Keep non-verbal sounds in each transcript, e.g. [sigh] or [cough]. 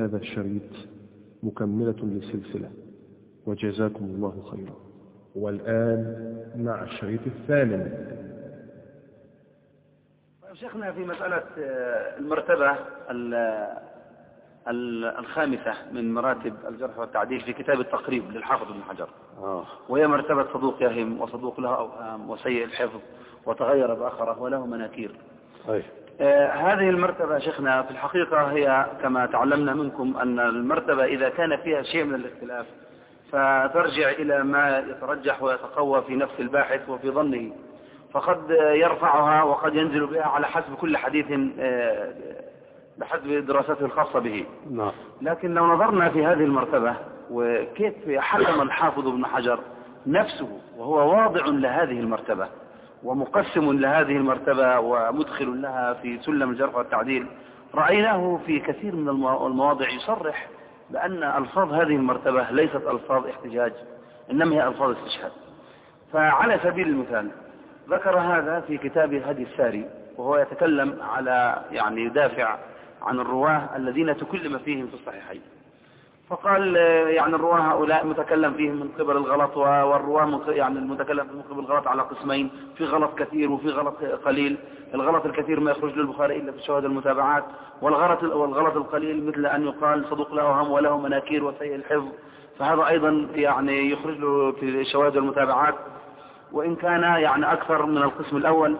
هذا الشريط مكملة للسلسلة. وجزاكم الله خيرا. والآن مع الشريط الثامن. شيخنا في مسألة المرتبة الخامسة من مراتب الجرح والتعديل في كتاب التقريب للحافظ بن حجر. آه. وهي مرتبة صدوق يهم وصدوق له أوهام وسيء الحفظ وتغير بآخره وله مناكير. طيب. آه هذه المرتبة شيخنا في الحقيقة هي كما تعلمنا منكم أن المرتبة إذا كان فيها شيء من الاختلاف فترجع إلى ما يترجح ويتقوى في نفس الباحث وفي ظنه. فقد يرفعها وقد ينزل بها على حسب كل حديث آه، بحسب دراسته الخاصة به. نعم. لكن لو نظرنا في هذه المرتبة وكيف حكم الحافظ ابن حجر نفسه وهو واضع لهذه المرتبة ومقسم لهذه المرتبة ومدخل لها في سلم الجرح والتعديل رأيناه في كثير من المواضع يصرح بأن ألفاظ هذه المرتبة ليست ألفاظ احتجاج إنما هي ألفاظ استشهاد. فعلى سبيل المثال ذكر هذا في كتاب هدي الساري وهو يتكلم على يعني يدافع عن الرواة الذين تكلم فيهم في الصحيحين. فقال يعني الرواة هؤلاء متكلم فيهم من قبل الغلط والرواة يعني المتكلم من قبل الغلط على قسمين في غلط كثير وفي غلط قليل. الغلط الكثير ما يخرج للبخاري إلا في الشواهد المتابعات. والغلط والغلط القليل مثل أن يقال صدوق له هم وله مناكير وسيء الحفظ. فهذا أيضا يعني يخرج له في الشواهد المتابعات. وإن كان يعني أكثر من القسم الأول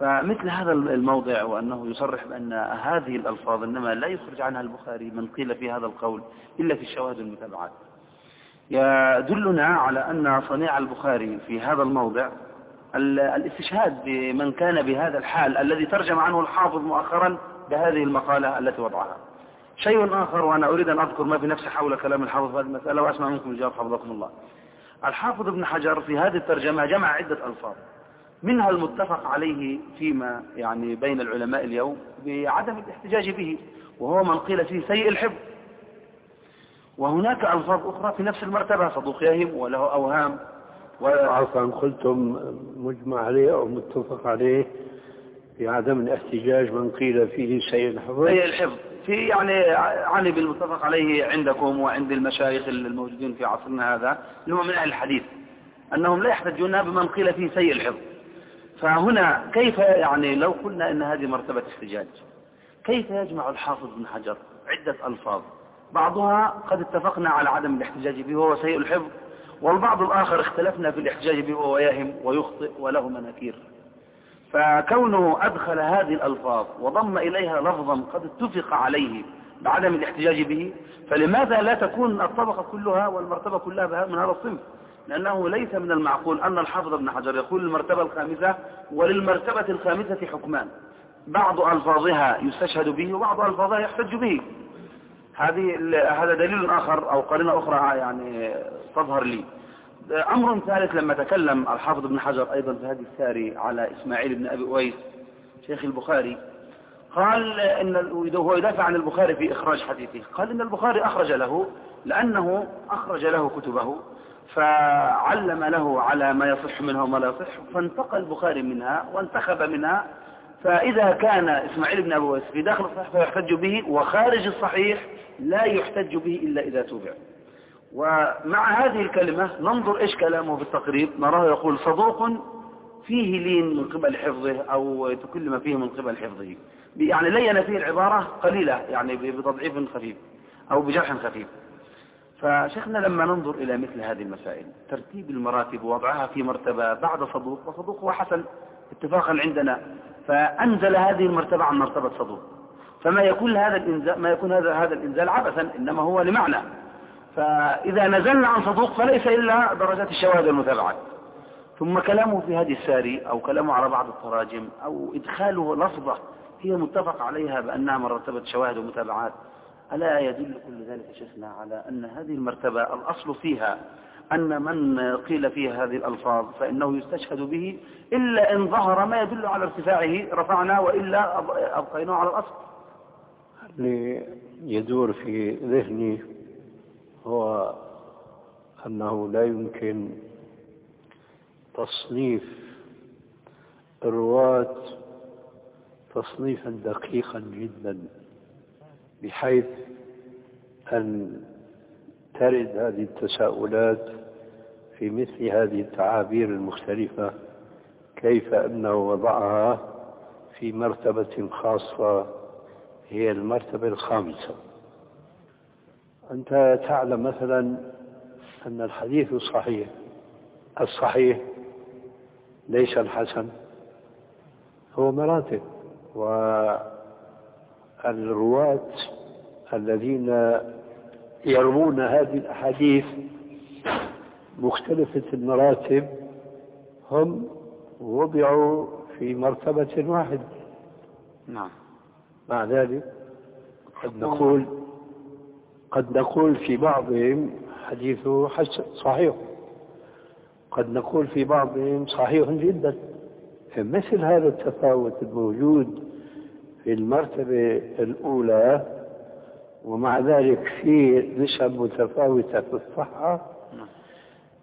فمثل هذا الموضع وأنه يصرح بأن هذه الألفاظ إنما لا يخرج عنها البخاري من قيل في هذا القول إلا في الشواهد المتابعات يدلنا على أن صنيع البخاري في هذا الموضع الاستشهاد بمن كان بهذا الحال الذي ترجم عنه الحافظ مؤخرا بهذه المقالة التي وضعها. شيء آخر وأنا أريد أن أذكر ما في نفسي حول كلام الحافظ في هذه المسألة وأسمع منكم الجواب حفظكم الله. الحافظ ابن حجر في هذه الترجمة جمع عدة ألفاظ. منها المتفق عليه فيما يعني بين العلماء اليوم بعدم الاحتجاج به وهو من قيل فيه سيء الحفظ. وهناك ألفاظ أخرى في نفس المرتبة صدوق يهم وله أوهام. و... عفوا قلتم مجمع عليه أو متفق عليه بعدم الاحتجاج من قيل فيه سيء الحفظ. سيء الحفظ. في يعني عني بالمتفق عليه عندكم وعند المشايخ الموجودين في عصرنا هذا اللي هو من أهل الحديث أنهم لا يحتجون بمن قيل فيه سيء الحفظ. فهنا كيف يعني لو قلنا إن هذه مرتبة احتجاج كيف يجمع الحافظ بن حجر عدة ألفاظ؟ بعضها قد اتفقنا على عدم الاحتجاج به وهو سيء الحفظ والبعض الآخر اختلفنا في الاحتجاج به وهو يهم ويخطئ وله مناكير. فكونه أدخل هذه الألفاظ وضم إليها لفظا قد اتفق عليه بعدم الاحتجاج به فلماذا لا تكون الطبقة كلها والمرتبة كلها من هذا الصنف؟ لأنه ليس من المعقول أن الحافظ ابن حجر يقول المرتبة الخامسة وللمرتبة الخامسة حكمان. بعض ألفاظها يستشهد به وبعض ألفاظها يحتج به. هذه هذا دليل آخر أو قرينة أخرى يعني تظهر لي. أمر ثالث لما تكلم الحافظ ابن حجر أيضا في هذه الساري على إسماعيل بن أبي أويس شيخ البخاري قال إن هو يدافع عن البخاري في إخراج حديثه. قال إن البخاري أخرج له لأنه أخرج له كتبه. فعلم له على ما يصح منها وما لا يصح فانتقى البخاري منها وانتخب منها فإذا كان إسماعيل بن أبو في داخل الصحيح فيحتج به وخارج الصحيح لا يحتج به إلا إذا توبع. ومع هذه الكلمة ننظر إيش كلامه في التقريب نراه يقول صدوق فيه لين من قبل حفظه أو تكلم فيه من قبل حفظه. يعني لين فيه العبارة قليلة يعني بتضعيف خفيف أو بجرح خفيف. فشيخنا لما ننظر إلى مثل هذه المسائل ترتيب المراتب ووضعها في مرتبة بعد صدوق وصدوق هو حسن اتفاقا عندنا فأنزل هذه المرتبة عن مرتبة صدوق. فما يكون هذا الإنزال ما يكون هذا هذا الإنزال عبثا إنما هو لمعنى. فإذا نزلنا عن صدوق فليس إلا درجات الشواهد والمتابعات. ثم كلامه في هذه الساري أو كلامه على بعض التراجم أو إدخاله لفظة هي متفق عليها بأنها مرتبة شواهد ومتابعات ألا يدل كل ذلك شيخنا على أن هذه المرتبة الأصل فيها أن من قيل فيها هذه الألفاظ فإنه يستشهد به إلا إن ظهر ما يدل على ارتفاعه رفعنا وإلا أبقيناه على الأصل. اللي يدور في ذهني هو أنه لا يمكن تصنيف الرواة تصنيفا دقيقا جدا. بحيث أن ترد هذه التساؤلات في مثل هذه التعابير المختلفة كيف أنه وضعها في مرتبة خاصة هي المرتبة الخامسة. أنت تعلم مثلا أن الحديث الصحيح الصحيح ليس الحسن هو مراتب والرواة الذين يروون هذه الأحاديث مختلفة المراتب هم وضعوا في مرتبة واحدة. نعم. مع ذلك قد نقول قد نقول في بعضهم حديثه حسن صحيح. قد نقول في بعضهم صحيح جدا. مثل هذا التفاوت الموجود في المرتبة الأولى ومع ذلك في نسب متفاوتة في الصحة.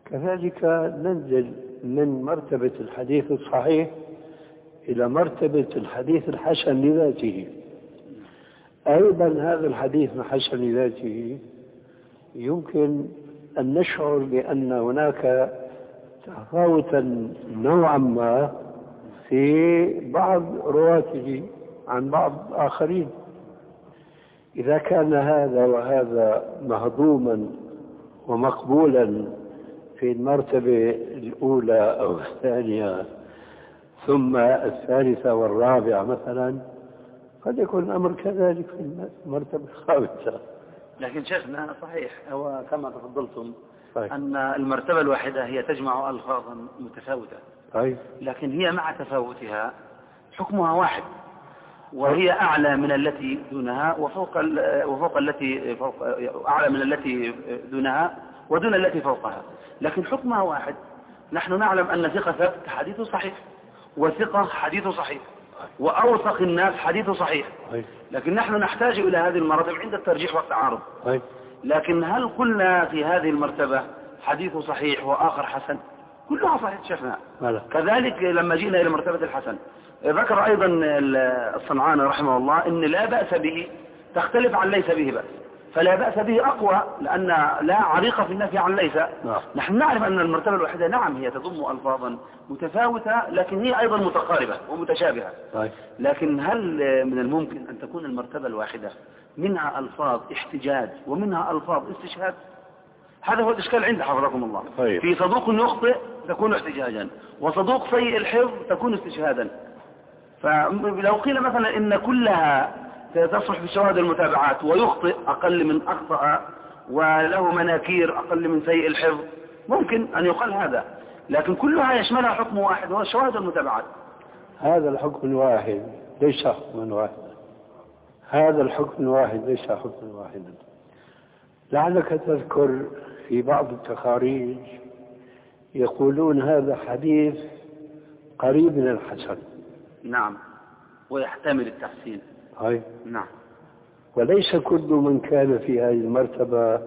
كذلك ننزل من مرتبة الحديث الصحيح إلى مرتبة الحديث الحسن لذاته. أيضا هذا الحديث الحسن لذاته يمكن أن نشعر بأن هناك تفاوتا نوعا ما في بعض رواته عن بعض آخرين. إذا كان هذا وهذا مهضوما ومقبولا في المرتبة الأولى أو الثانية ثم الثالثة والرابعة مثلا قد يكون الأمر كذلك في المرتبة الخامسة. لكن شيخنا صحيح هو كما تفضلتم طيب. أن المرتبة الواحدة هي تجمع ألفاظا متفاوتة. طيب. لكن هي مع تفاوتها حكمها واحد. وهي أعلى من التي دونها وفوق وفوق التي فوق أعلى من التي دونها ودون التي فوقها. لكن حكمها واحد. نحن نعلم أن ثقة ثبت حديثه صحيح. وثقة حديثه صحيح. وأوثق الناس حديثه صحيح. طيب. لكن نحن نحتاج إلى هذه المراتب عند الترجيح والتعارض. طيب. لكن هل قلنا في هذه المرتبة حديث صحيح وآخر حسن؟ كلها صحيح شفنا كذلك لما جئنا إلى مرتبة الحسن. ذكر أيضا الصنعاني رحمه الله إن لا بأس به تختلف عن ليس به بأس. فلا بأس به أقوى لأن لا عريقة في النفي عن ليس. نعم. نحن نعرف أن المرتبة الواحدة نعم هي تضم ألفاظا متفاوتة لكن هي أيضا متقاربة ومتشابهة. طيب. لكن هل من الممكن أن تكون المرتبة الواحدة منها ألفاظ احتجاج ومنها ألفاظ استشهاد؟ هذا هو الإشكال عند حفظكم الله. طيب. في صدوق يخطئ تكون احتجاجا وصدوق سيء الحفظ تكون استشهادا. فلو قيل مثلا إن كلها تصلح في شواهد المتابعات ويخطئ أقل من أخطأ وله مناكير أقل من سيء الحفظ ممكن أن يقال هذا لكن كلها يشملها حكم واحد وهو شواهد المتابعات. هذا الحكم الواحد ليس حكما واحدا. هذا الحكم الواحد ليس حكما واحدا. لعلك تذكر في بعض التخاريج يقولون هذا حديث قريب من الحسن. نعم. ويحتمل التحسين هاي نعم. وليس كل من كان في هذه المرتبة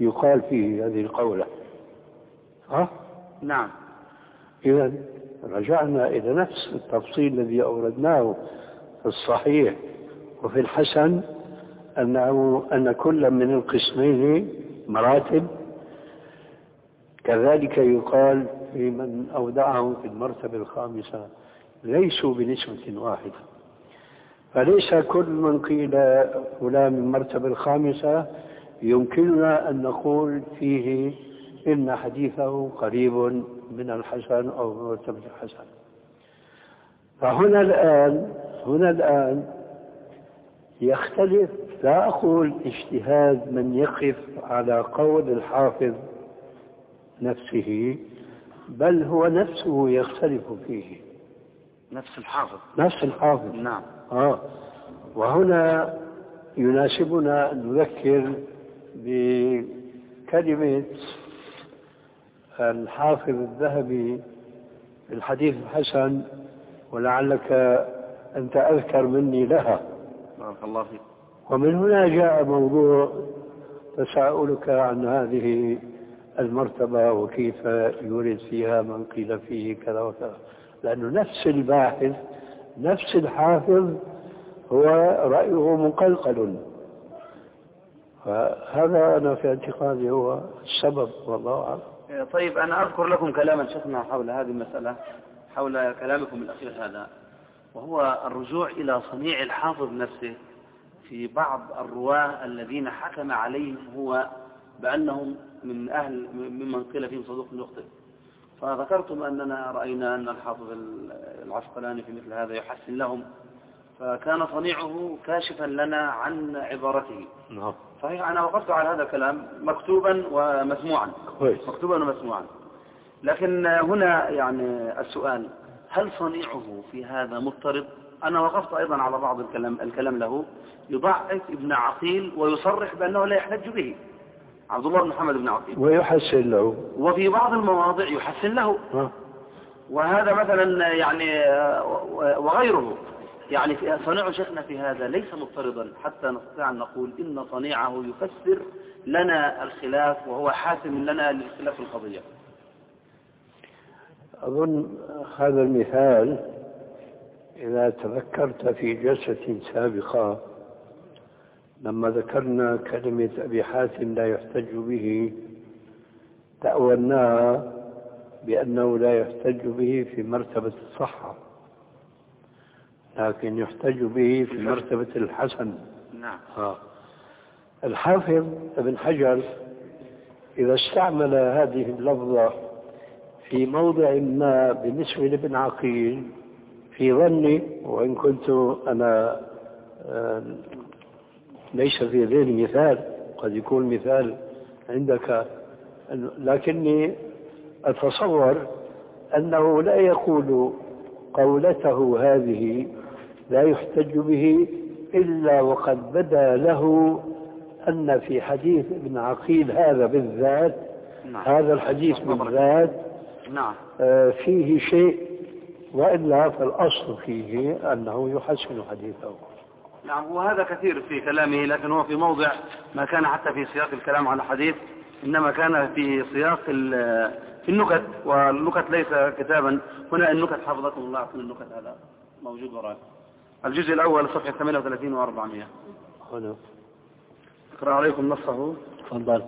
يقال فيه هذه القولة. ها؟ نعم. إذا رجعنا إلى نفس التفصيل الذي أوردناه في الصحيح وفي الحسن أنه أن كل من القسمين مراتب. كذلك يقال في من أودعه في المرتبة الخامسة ليسوا بنسبة واحدة. فليس كل من قيل فلان من المرتبة الخامسة يمكننا أن نقول فيه إن حديثه قريب من الحسن أو من مرتبة الحسن. فهنا الآن هنا الآن يختلف لا أقول اجتهاد من يقف على قول الحافظ نفسه بل هو نفسه يختلف فيه. نفس الحافظ. نفس الحافظ. نعم. آه. وهنا يناسبنا أن نذكر بكلمة الحافظ الذهبي في الحديث الحسن ولعلك أنت أذكر مني لها. بارك الله فيك. ومن هنا جاء موضوع تساؤلك عن هذه المرتبة وكيف يورد فيها من قيل فيه كذا وكذا. لأنه نفس الباحث نفس الحافظ هو رأيه مقلقل فهذا أنا في اعتقادي هو السبب والله أعلم. إيه، طيب أنا أذكر لكم كلاما شيخنا حول هذه المسألة حول كلامكم الأخير هذا وهو الرجوع إلى صنيع الحافظ نفسه في بعض الرواة الذين حكم عليهم هو بأنهم من أهل ممن قيل فيهم صدوق يخطئ فذكرتم أننا رأينا أن الحافظ العسقلاني في مثل هذا يحسن لهم فكان صنيعه كاشفا لنا عن عبارته. نعم. صحيح أنا وقفت على هذا الكلام مكتوبا ومسموعا. كويس. مكتوبا ومسموعا. لكن هنا يعني السؤال هل صنيعه في هذا مضطرب؟ أنا وقفت أيضا على بعض الكلام, الكلام له يضعف ابن عقيل ويصرح بأنه لا يحتج به. عبد الله بن محمد بن عقيل ويحسن له. وفي بعض المواضع يحسن له. ها. وهذا مثلا يعني وغيره. يعني صنيع شيخنا في هذا ليس مضطردا حتى نستطيع أن نقول إن صنيعه يفسر لنا الخلاف وهو حاسم لنا للخلاف القضية. أظن هذا المثال إذا تذكرت في جلسة سابقة لما ذكرنا كلمة أبي حاتم لا يحتج به تأولناها بأنه لا يحتج به في مرتبة الصحة لكن يحتج به في مرتبة الحسن نعم آه. الحافظ ابن حجر إذا استعمل هذه اللفظة في موضع ما بالنسبة لابن عقيل في ظني وإن كنت أنا آه، ليس في ذهني مثال قد يكون مثال عندك. لكني أتصور أنه لا يقول قولته هذه لا يحتج به إلا وقد بدا له أن في حديث ابن عقيل هذا بالذات نعم. هذا الحديث بالذات نعم. آه، فيه شيء وإلا فالأصل فيه أنه يحسن حديثه. نعم وهذا كثير في كلامه لكن هو في موضع ما كان حتى في سياق الكلام على حديث إنما كان في سياق في النكت والنكت ليس كتابا. هنا النكت حفظكم الله أعطنا النكت هذا موجود وراك. الجزء الأول صفحة 38 و400 هنا. اقرأ عليكم نصه. تفضل.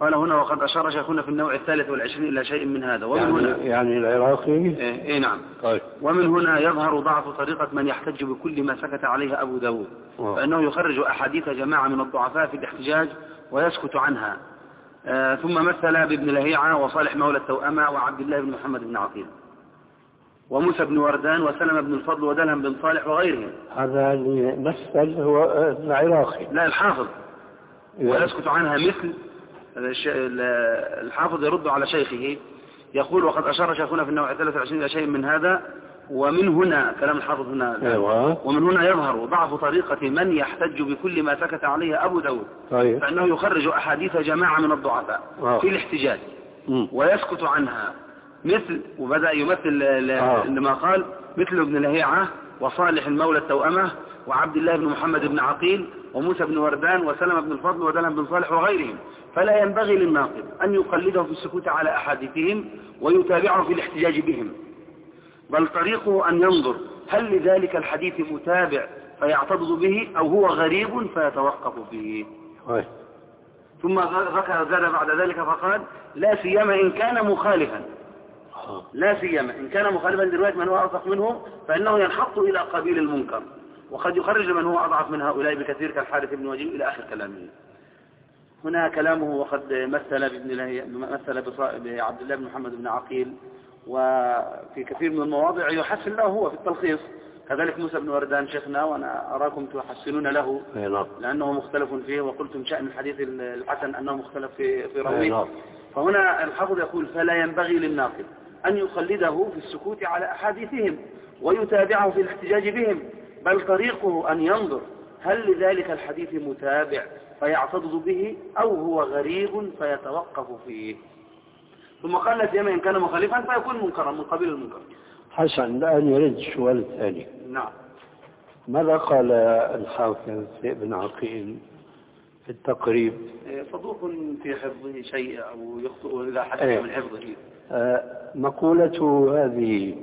قال هنا وقد أشار شيخنا في النوع الثالث والعشرين إلى شيء من هذا. ومن يعني, هنا يعني العراقي؟ إيه, إيه نعم. طيب. ومن هنا يظهر ضعف طريقة من يحتج بكل ما سكت عليه أبو داود. فإنه يخرج أحاديث جماعة من الضعفاء في الاحتجاج ويسكت عنها. آه ثم مثل بابن لهيعة وصالح مولى التوأمة وعبد الله بن محمد بن عقيل وموسى بن وردان وسلم بن الفضل ودلهم بن صالح وغيرهم. هذا اللي مثل هو العراقي. لا الحافظ. ويسكت عنها مثل الحافظ يرد على شيخه يقول وقد أشار شيخنا في النوع 23 إلى شيء من هذا ومن هنا كلام الحافظ هنا أيوه ومن هنا يظهر ضعف طريقة من يحتج بكل ما سكت عليه أبو داود طيب فإنه يخرج أحاديث جماعة من الضعفاء آه. في الاحتجاج. ويسكت عنها مثل وبدأ يمثل. لما قال مثل ابن لهيعة وصالح المولى التوأمة وعبد الله بن محمد بن عقيل وموسى بن وردان وسلم بن الفضل ودلم بن صالح وغيرهم فلا ينبغي للناقد أن يقلده في السكوت على أحاديثهم ويتابعه في الاحتجاج بهم. بل طريقه أن ينظر هل لذلك الحديث متابع فيعتضد به أو هو غريب فيتوقف به طيب ثم ذكر زاد بعد ذلك فقال لا سيما إن كان مخالفا. آه. لا سيما إن كان مخالفا لرواية من هو أوثق منه فإنه ينحط إلى قبيل المنكر. وقد يخرج من هو أضعف من هؤلاء بكثير كالحارث بن وجيه إلى آخر كلامه. هنا كلامه وقد مثل بابن الله مثل بعبد الله بن محمد بن عقيل وفي كثير من المواضع يحسن له هو في التلخيص. كذلك موسى بن وردان شيخنا وأنا أراكم تحسنون له نعم. لأنه مختلف فيه وقلتم شأن الحديث الحسن أنه مختلف في في أي راويه نعم. فهنا الحافظ يقول فلا ينبغي للناقد أن يقلده في السكوت على أحاديثهم ويتابعه في الاحتجاج بهم بل طريقه أن ينظر هل لذلك الحديث متابع فيعتضد به أو هو غريب فيتوقف فيه. ثم قال لا سيما إن كان مخالفا فيكون منكرا من قبيل المنكر. حسن الآن يرد السؤال الثاني. نعم. ماذا قال الحافظ ابن عقيل في التقريب؟ صدوق في حفظه شيء أو يخطئ إذا حدث إيه. من حفظه. آه، مقولته هذه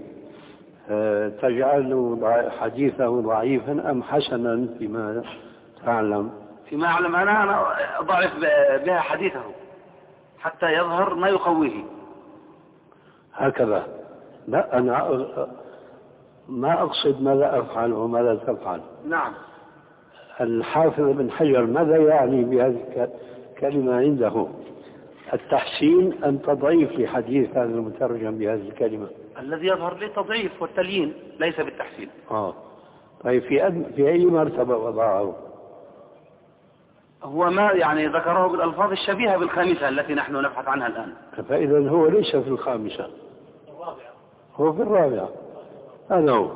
آه، تجعل حديثه ضعيفا أم حسنا فيما تعلم؟ فيما أعلم أنا أنا أضعف بها حديثه حتى يظهر ما يقويه. هكذا. لا أنا ما أقصد ماذا أفعل وماذا تفعل. نعم. الحافظ بن حجر ماذا يعني بهذه الكلمة عنده؟ التحسين أم تضعيف لحديث هذا المترجم بهذه الكلمة؟ الذي يظهر لي تضعيف والتليين ليس بالتحسين. آه. طيب في أد... في أي مرتبة وضعه؟ هو ما يعني ذكره بالألفاظ الشبيهة بالخامسة التي نحن نبحث عنها الآن. فإذا هو ليس في الخامسة. الرابعة هو في الرابعة. هذا هو.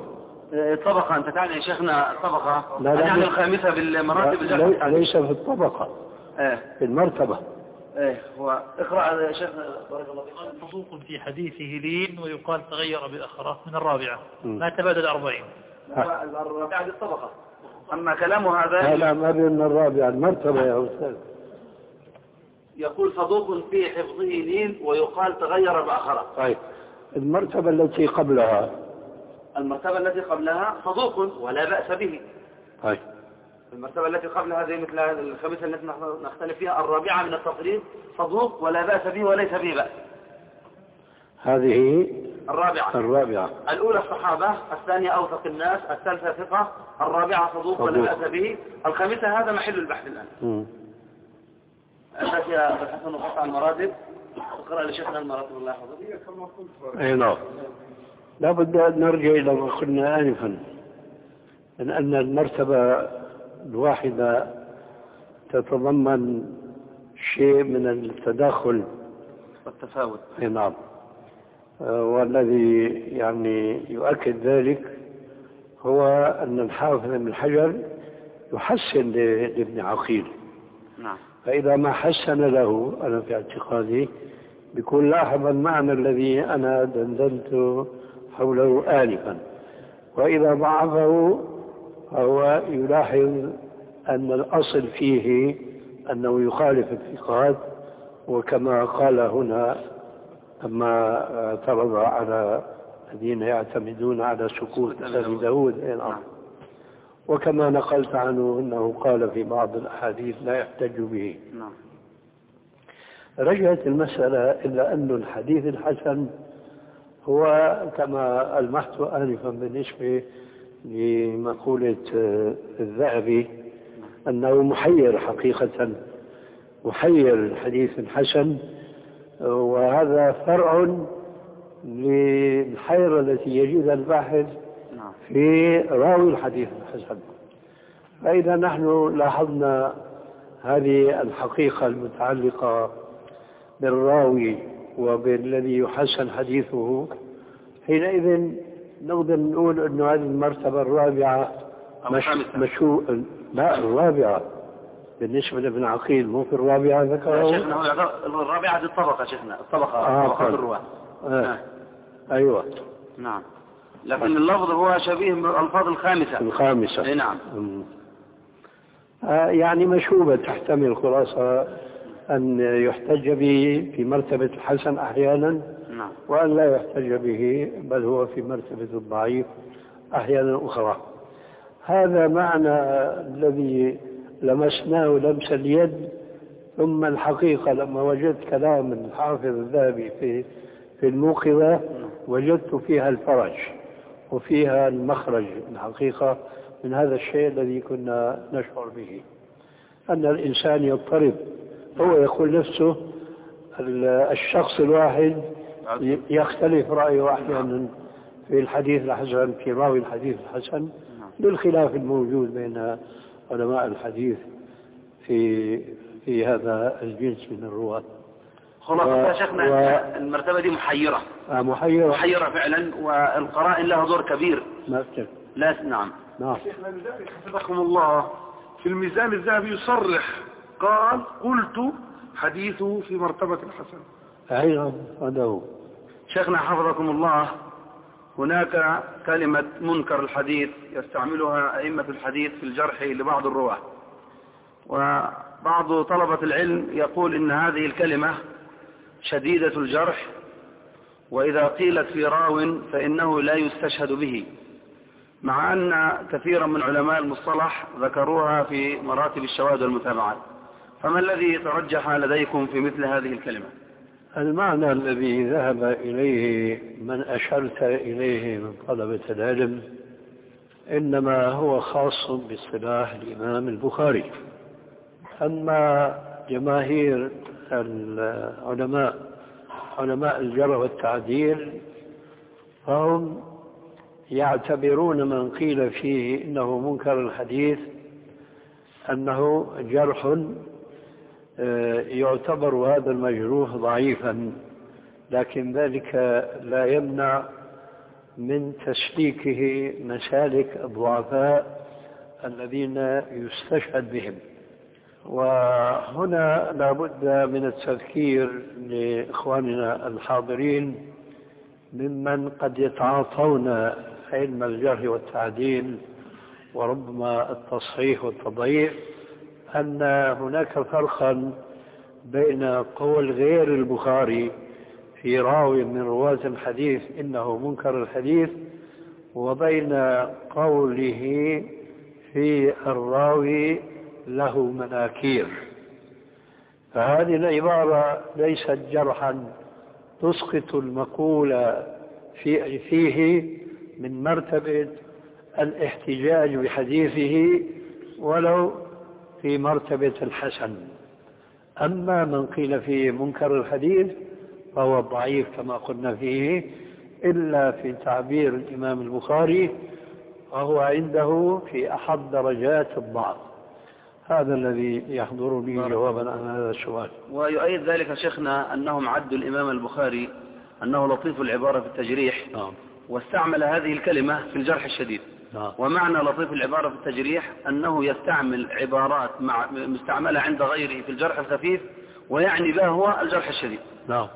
الطبقة أنت تعني يا شيخنا الطبقة لا لا يعني الخامسة بالمراتب لا ليس في الطبقة. إيه في المرتبة. إيه هو اقرأ يا شيخنا. بارك الله فيك. في حديثه لين ويقال تغير بأخره من الرابعة. ما تبادل أربعين. الرابعة الطبقة أما كلامه هذا لا لا ما بين الرابعة المرتبة يا أستاذ. يقول صدوق في حفظه لين ويقال تغير بأخره. طيب. المرتبة التي قبلها. المرتبة التي قبلها صدوق ولا بأس به. طيب. المرتبة التي قبلها زي مثل الخمسة التي نختلف فيها الرابعة من التقريب صدوق ولا بأس به وليس به بأس. هذه الرابعة. الرابعة. الأولى الصحابة الثانية أوثق الناس الثالثة ثقة الرابعة صدوق ولا بأس به. الخامسة هذا محل البحث الآن. أساس يا الحسن وقطع المراتب. اقرأ لشيخنا المراتب الله يحفظه أي نعم. لابد أن نرجع إلى ما قلنا آنفا من أن المرتبة الواحدة تتضمن شيء من التداخل. والتفاوت. اي نعم. والذي يعني يؤكد ذلك هو أن الحافظ بن حجر يحسن لابن عقيل. نعم. فإذا ما حسن له أنا في اعتقادي بيكون لاحظ المعنى الذي أنا دندنت حوله آنفا. وإذا ضعفه فهو يلاحظ أن الأصل فيه أنه يخالف الثقات وكما قال هنا لما اعترض على الذين يعتمدون على سكوت أبي داود. نعم. وكما نقلت عنه أنه قال في بعض الأحاديث لا يحتج به. نعم. رجعت المسألة إلى أن الحديث الحسن هو كما ألمحت آنفا بالنسبة لمقولة الذهبي أنه محير حقيقة محير الحديث الحسن وهذا فرع للحيرة التي يجدها الباحث نعم. في راوي الحديث الحسن فإذا نحن لاحظنا هذه الحقيقة المتعلقة بالراوي وبالذي يحسن حديثه حينئذ نقدر نقول أنه هذه المرتبة الرابعة مش. مشو لا الرابعة. بالنسبة لابن عقيل مو في الرابعة ذكره؟ شيخنا الرابعة دي الطبقة شيخنا الطبقة آه، طبقة. الرواة. آه. أيوة. نعم. لكن اللفظ هو شبيه بالألفاظ الخامسة. الخامسة. أي نعم. آه، يعني مشوبة تحتمل خلاصة أن يحتج به في مرتبة الحسن أحيانا نعم. وأن لا يحتج به بل هو في مرتبة الضعيف أحيانا أخرى. هذا معنى الذي لمسناه لمس اليد ثم الحقيقة لما وجدت كلام الحافظ الذهبي في في الموقظة وجدت فيها الفرج وفيها المخرج الحقيقة من هذا الشيء الذي كنا نشعر به. أن الإنسان يضطرب هو يقول نفسه ال- الشخص الواحد يختلف رأيه أحيانا في الحديث الحسن في راوي الحديث الحسن للخلاف الموجود بين علماء الحديث في في هذا الجنس من الرواة. خلاصة و- يا شيخنا و- المرتبة دي محيرة. آه، محيرة. محيرة فعلا والقرائن لها دور كبير. ما أفتكر لا نعم. نعم. شيخنا لذلك حفظكم الله في الميزان الذهبي يصرح قال قلت حديثه في مرتبة الحسن. أيضا هذا هو. شيخنا حفظكم الله هناك كلمة منكر الحديث يستعملها أئمة الحديث في الجرح لبعض الرواة. وبعض طلبة العلم يقول إن هذه الكلمة شديدة الجرح وإذا قيلت في راو فإنه لا يستشهد به. مع أن كثيرا من علماء المصطلح ذكروها في مراتب الشواذ والمتابعات. فما الذي ترجح لديكم في مثل هذه الكلمة؟ المعنى الذي ذهب إليه من أشرت إليه من طلبة العلم إنما هو خاص باصطلاح الإمام البخاري. أما جماهير العلماء علماء الجرح والتعديل فهم يعتبرون من قيل فيه إنه منكر الحديث أنه جرح يعتبر هذا المجروح ضعيفا لكن ذلك لا يمنع من تسليكه مسالك الضعفاء الذين يستشهد بهم. وهنا لابد من التذكير لإخواننا الحاضرين ممن قد يتعاطون علم الجرح والتعديل وربما التصحيح والتضعيف أن هناك فرقا بين قول غير البخاري في راوي من رواة الحديث إنه منكر الحديث وبين قوله في الراوي له مناكير. فهذه العبارة ليست جرحا تسقط المقولة في فيه من مرتبة الاحتجاج بحديثه ولو في مرتبة الحسن. أما من قيل فيه منكر الحديث فهو ضعيف كما قلنا فيه إلا في تعبير الإمام البخاري وهو عنده في أحد درجات الضعف. هذا الذي يحضرني جوابا عن هذا السؤال. ويؤيد ذلك شيخنا أنهم عدوا الإمام البخاري أنه لطيف العبارة في التجريح نعم. واستعمل هذه الكلمة في الجرح الشديد. ومعنى لطيف العبارة في التجريح أنه يستعمل عبارات مع مستعملة عند غيره في الجرح الخفيف ويعني بها هو الجرح الشديد. نعم.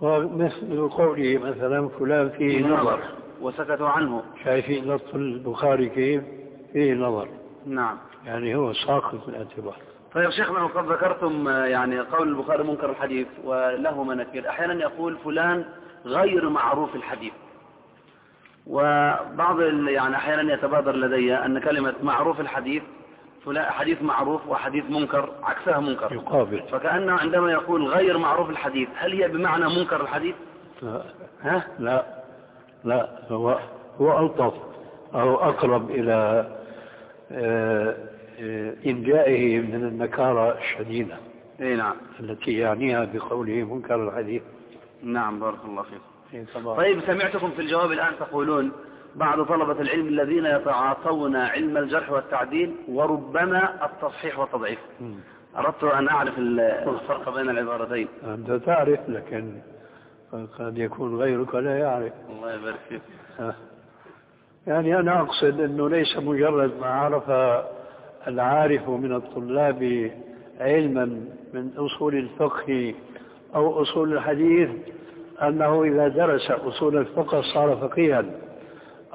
ومثل قوله مثلا فلان فيه نظر. وسكتوا عنه. شايفين لطف البخاري كيف؟ فيه نظر. نعم. يعني هو ساقط من الاعتبار. طيب شيخنا وقد ذكرتم آه، يعني قول البخاري منكر الحديث وله مناكير. أحيانا يقول فلان غير معروف الحديث. وبعض يعني أحيانا يتبادر لدي أن كلمة معروف الحديث حديث معروف وحديث منكر عكسها منكر. يقابل. فكأنه عندما يقول غير معروف الحديث هل هي بمعنى منكر الحديث؟ لا. ها؟ لا. لا. هو هو ألطف أو أقرب إلى آه، آه، إنجائه من النكارة الشديدة إي نعم. التي يعنيها بقوله منكر الحديث. نعم بارك الله فيكم. طيب سمعتكم في الجواب الآن تقولون بعض طلبة العلم الذين يتعاطون علم الجرح والتعديل وربما التصحيح والتضعيف. أردت أن أعرف ال- الفرق بين العبارتين. أنت تعرف لكن قد يكون غيرك لا يعرف. الله يبارك فيك. آه. يعني أنا أقصد أنه ليس مجرد ما عرف العارف من الطلاب علما من أصول الفقه أو أصول الحديث أنه إذا درس أصول الفقه صار فقيها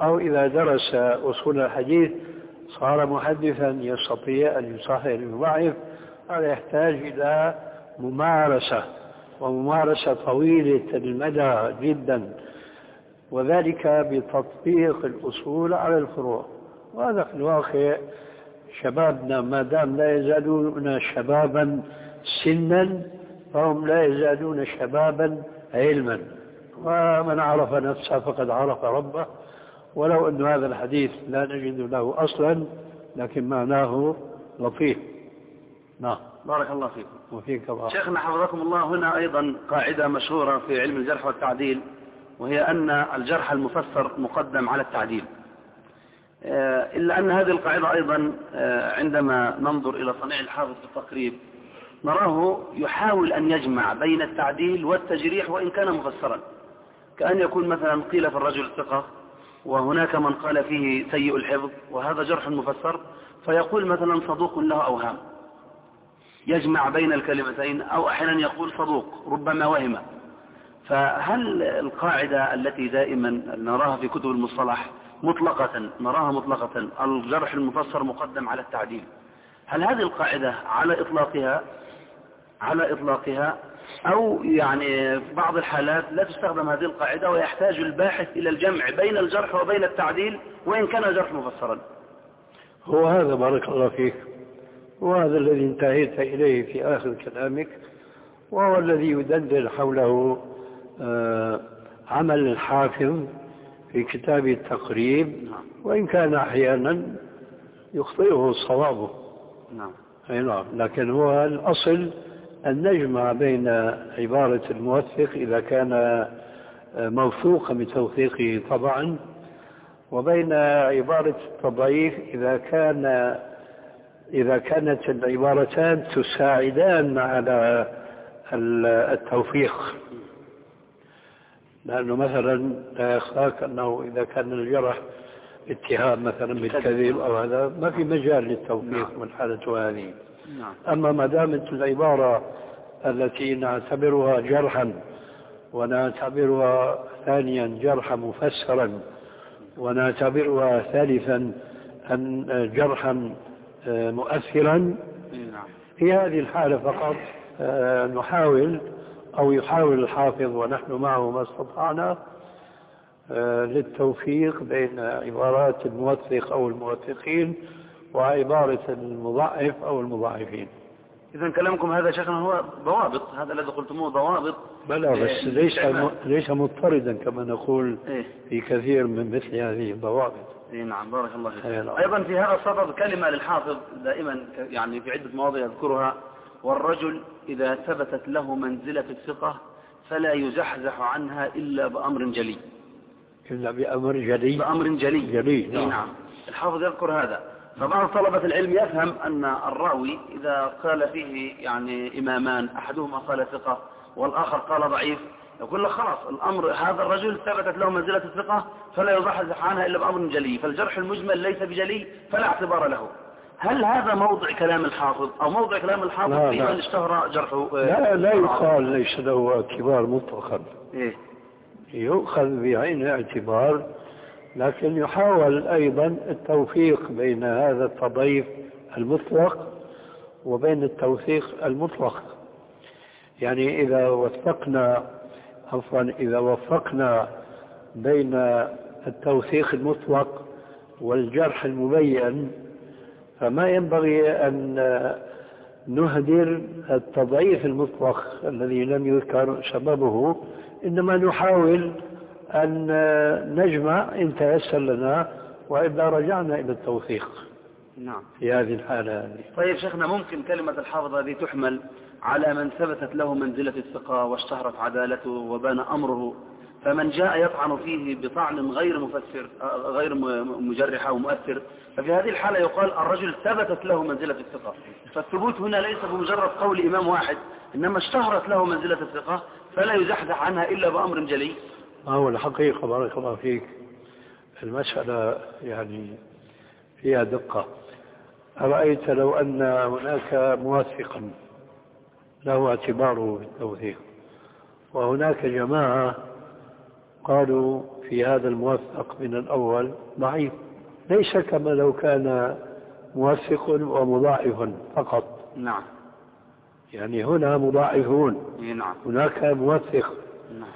أو إذا درس أصول الحديث صار محدثا يستطيع أن يصحح ويضعف هذا يحتاج إلى ممارسة وممارسة طويلة المدى جدا وذلك بتطبيق الأصول على الفروع. وهذا في الواقع شبابنا ما دام لا يزالون شبابا سنا فهم لا يزالون شبابا علما. ومن عرف نفسه فقد عرف ربه. ولو أن هذا الحديث لا نجد له أصلا لكن معناه لطيف. نعم. بارك الله فيكم وفيك الله. شيخنا حفظكم الله هنا أيضا قاعدة مشهورة في علم الجرح والتعديل وهي أن الجرح المفسر مقدم على التعديل. آه، إلا أن هذه القاعدة أيضا آه، عندما ننظر إلى صنيع الحافظ في التقريب نراه يحاول أن يجمع بين التعديل والتجريح وإن كان مفسرا. كأن يكون مثلا قيل في الرجل ثقة وهناك من قال فيه سيء الحفظ وهذا جرح مفسر فيقول مثلا صدوق له أوهام. يجمع بين الكلمتين أو أحيانا يقول صدوق ربما وهم فهل القاعدة التي دائما نراها في كتب المصطلح مطلقة نراها مطلقة الجرح المفسر مقدم على التعديل هل هذه القاعدة على إطلاقها على إطلاقها أو يعني في بعض الحالات لا تستخدم هذه القاعدة ويحتاج الباحث إلى الجمع بين الجرح وبين التعديل وإن كان الجرح مفسرا هو هذا بارك الله فيك. وهذا الذي انتهيت إليه في آخر كلامك. وهو الذي يدندن حوله آه، عمل الحافظ في كتاب التقريب. وإن كان أحيانا يخطئه صوابه. نعم. أي نعم. لكن هو الأصل أن نجمع بين عبارة الموثق إذا كان موثوقا بتوثيقه طبعا وبين عبارة التضعيف إذا كان إذا كانت العبارتان تساعدان على التوفيق لأنه مثلا لا يخفاك أنه إذا كان الجرح اتهام مثلا بالكذب أو هذا ما في مجال للتوفيق من حالته هذه. نعم. أما ما دامت العبارة التي نعتبرها جرحا ونعتبرها ثانيا جرحا مفسرا ونعتبرها ثالثا أن جرحا آه، مؤثرا نعم. في هذه الحالة فقط آه، نحاول أو يحاول الحافظ ونحن معه ما استطعنا آه، للتوفيق بين عبارات الموثق أو الموثقين وعبارة المضعف أو المضاعفين. إذا كلامكم هذا شيخنا هو ضوابط هذا الذي قلتموه ضوابط. بلى بس إيه، ليس ليس مضطردا كما نقول إيه. في كثير من مثل هذه الضوابط. إيه نعم بارك الله فيك. أي. أيضا في هذا الصدد كلمة للحافظ دائما يعني في عدة مواضع يذكرها والرجل إذا ثبتت له منزلة الثقة فلا يزحزح عنها إلا بأمر جلي. إلا بأمر جلي. بأمر جلي. جلي، إيه نعم. نعم. الحافظ يذكر هذا. فبعض طلبة العلم يفهم أن الراوي إذا قال فيه يعني إمامان أحدهما قال ثقة والآخر قال ضعيف يقول لك خلاص الأمر هذا الرجل ثبتت له منزلة الثقة فلا يزحزح عنها إلا بأمر جلي فالجرح المجمل ليس بجلي فلا اعتبار له. هل هذا موضع كلام الحافظ أو موضع كلام الحافظ لا، في. من اشتهر جرحه؟ آه، لا لا يقال ليس له اعتبار مطلقا. إيه. يؤخذ بعين الاعتبار لكن يحاول أيضا التوفيق بين هذا التضيف المطلق وبين التوثيق المطلق. يعني إذا وفقنا عفوا إذا وفقنا بين التوثيق المطلق والجرح المبين فما ينبغي أن نهدر التضعيف المطلق الذي لم يذكر سببه إنما نحاول أن نجمع إن تيسر لنا وإلا رجعنا إلى التوثيق نعم. في هذه الحالة هذه. طيب شيخنا ممكن كلمة الحافظ هذه تحمل على من ثبتت له منزلة الثقة واشتهرت عدالته وبان أمره؟ فمن جاء يطعن فيه بطعن غير مفسر غير مجرح أو مؤثر ففي هذه الحالة يقال الرجل ثبتت له منزلة الثقة. فالثبوت هنا ليس بمجرد قول إمام واحد إنما اشتهرت له منزلة الثقة فلا يزحزح عنها إلا بأمر جلي. هو الحقيقة بارك الله فيك. المسألة يعني فيها دقة. أرأيت لو أن هناك موثقا له اعتباره بالتوثيق. وهناك جماعة قالوا في هذا الموثق من الأول ضعيف. ليس كما لو كان موثق ومضاعف فقط. نعم. يعني هنا مضاعفون. نعم. هناك موثق. نعم.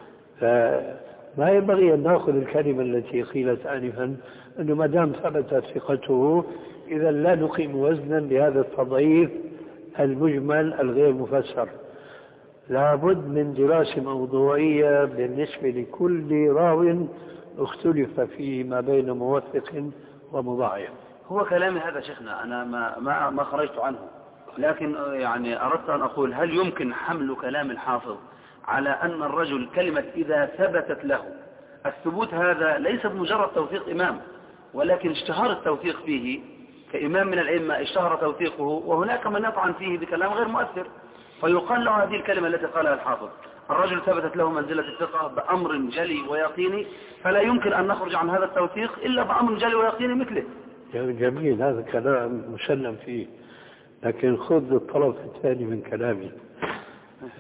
فما ينبغي أن نأخذ الكلمة التي قيلت آنفا أنه ما دام ثبتت ثقته إذا لا نقيم وزنا لهذا التضعيف المجمل الغير مفسر. لابد من دراسة موضوعية بالنسبة لكل راو اختلف فيه ما بين موثق ومضاعف. هو كلامي هذا شيخنا أنا ما, ما, ما خرجت عنه. لكن يعني أردت أن أقول هل يمكن حمل كلام الحافظ على أن الرجل كلمة إذا ثبتت له. الثبوت هذا ليس بمجرد توثيق إمام ولكن اشتهار التوثيق فيه. كإمام من الأئمة اشتهر توثيقه وهناك من يطعن فيه بكلام غير مؤثر. فيقال له هذه الكلمة التي قالها الحافظ. الرجل ثبتت له منزلة الثقة بأمر جلي ويقيني فلا يمكن أن نخرج عن هذا التوثيق إلا بأمر جلي ويقيني مثله. جميل هذا كلام مسلم فيه. لكن خذ الطرف الثاني من كلامي.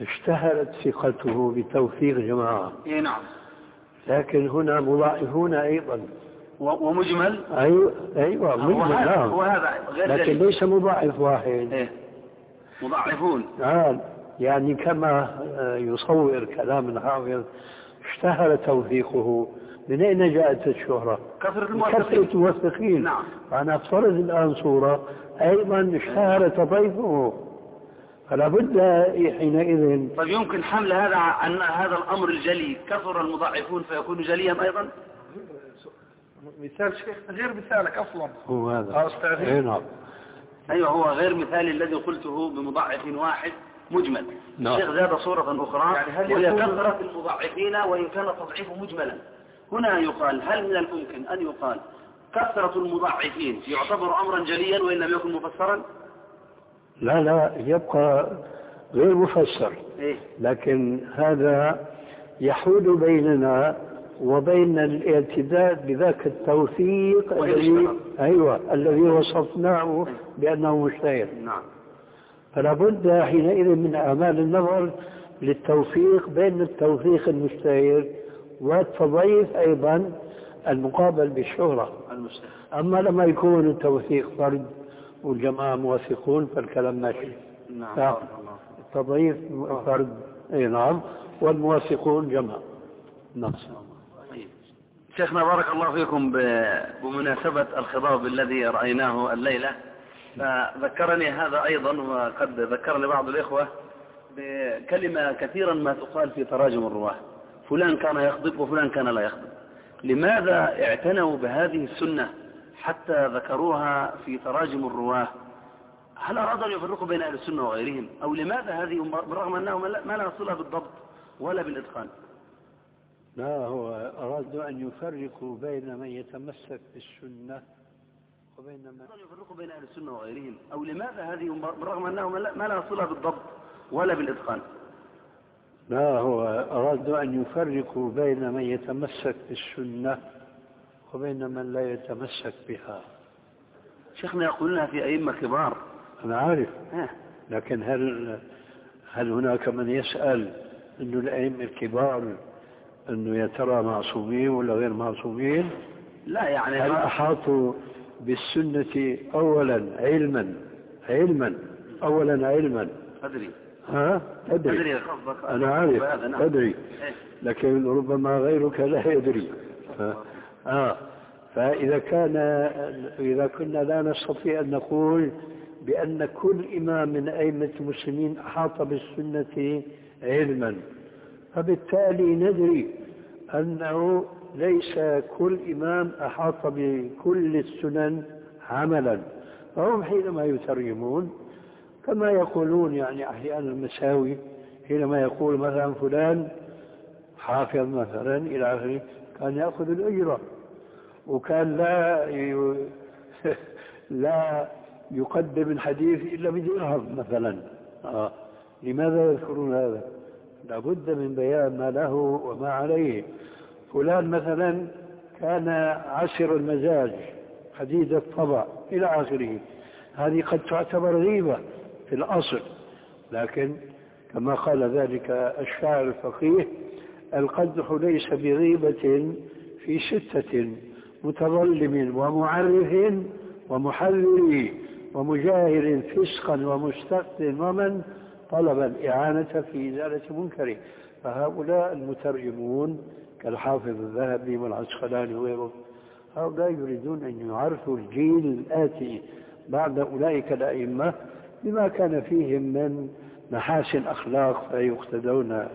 اشتهرت ثقته بتوثيق جماعة. إيه نعم. لكن هنا مضاعفون أيضا. ومجمل؟ أيوة, أيوة مجمل نعم. هو هذا غير لكن جلي ليس مضاعف واحد. إيه. مضاعفون. نعم. يعني كما يصور كلام الحافظ اشتهر توثيقه. من أين جاءت الشهرة؟ كثرة كثرة الموثقين. الموثقين نعم. فأنا أفترض الآن صورة. أيضا اشتهر تضيفه فلا بد حينئذ. طيب يمكن حمل هذا عن هذا الأمر الجلي. كثر المضاعفون فيكون جليا أيضا؟ مثال شيخ غير مثالك أصلا. هو هذا. استاذي أي نعم. أيوة هو غير مثالي الذي قلته بمضاعف واحد مجمل. نعم. الشيخ زاد صورة أخرى يعني هل وهي كثرة المضاعفين وإن كان التضعيف مجملا. هنا يقال هل من الممكن أن يقال كثرة المضاعفين يعتبر أمرا جليا وإن لم يكن مفسرا؟ لا لا يبقى غير مفسر. إيه. لكن هذا يحول بيننا وبين الاعتداد بذاك التوثيق الذي. أيوه الذي وصفناه بأنه مشتهر نعم. فلا بد حينئذ من أعمال النظر للتوفيق بين التوثيق المشتهر والتضيف أيضا المقابل بالشهرة. المشتهر أما لما يكون التوثيق فرد والجماعة موثقون فالكلام ماشي. نعم. التضييف فرد. إي نعم. والموثقون جمع نعم. طيب. شيخنا بارك الله فيكم بمناسبة الخضاب الذي رأيناه الليلة. فذكرني هذا أيضا وقد ذكرني بعض الإخوة بكلمة كثيرا ما تقال في تراجم الرواة. فلان كان يخضب وفلان كان لا يخضب لماذا اعتنوا بهذه السنة؟ حتى ذكروها في تراجم الرواة. هل أرادوا أن يفرقوا بين أهل السنة وغيرهم؟ أو لماذا هذه بالرغم أنه ما لها صلة بالضبط ولا بالإتقان لا هو أرادوا أن يفرقوا بين من يتمسك بالسنة وبين من أن يفرقوا بين أهل السنة وغيرهم. أو لماذا هذه بالرغم أنه ما لها صلة بالضبط ولا بالإتقان لا هو أرادوا أن يفرقوا بين من يتمسك بالسنة وبين من لا يتمسك بها. شيخنا يقولونها في أئمة كبار. أنا عارف. لكن هل هل هناك من يسأل أنه الأئمة الكبار أنه يا ترى معصومين ولا غير معصومين؟ لا يعني هل أحاطوا بالسنة أولا علما؟ علما. أولا علما. أدري. ها؟ أدري. أدري أنا عارف. نعم. أدري. إيه. لكن ربما غيرك لا يدري. آه. فإذا كان إذا كنا لا نستطيع أن نقول بأن كل إمام من أئمة المسلمين أحاط بالسنة علما. فبالتالي ندري أنه ليس كل إمام أحاط بكل السنن عملا. فهم حينما يترجمون كما يقولون يعني أحيانا المساوي حينما يقول مثلا فلان حافظ مثلا إلى آخره كان يأخذ الأجرة. وكان لا. [laughs] لا يقدم الحديث إلا بدرهم مثلا. آه. لماذا يذكرون هذا؟ لابد من بيان ما له وما عليه. فلان مثلا كان عسر المزاج حديد الطبع إلى آخره. هذه قد تعتبر غيبة في الأصل. لكن كما قال ذلك الشاعر الفقيه القدح ليس بغيبة في ستة متظلم ومعرف ومحرر ومجاهر فسقا ومستقت ومن طلب الإعانة في إزالة منكره. فهؤلاء المترجمون كالحافظ الذهبي والعسقلاني وغيرهم هؤلاء يريدون أن يعرفوا الجيل الآتي بعد أولئك الأئمة بما كان فيهم من محاسن أخلاق فيقتدون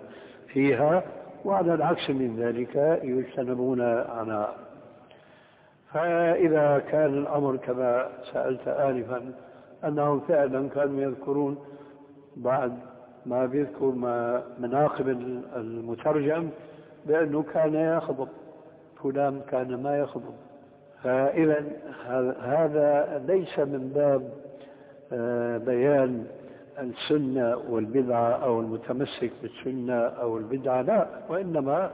فيها وعلى العكس من ذلك يجتنبون عنها فإذا كان الأمر كما سألت آنفا أنهم فعلا كانوا يذكرون بعد ما بيذكر ما مناقب المترجم بأنه كان يخضب فلان كان ما يخضب فإذا هذا ليس من باب بيان السنة والبدعة أو المتمسك بالسنة أو البدعة لا وإنما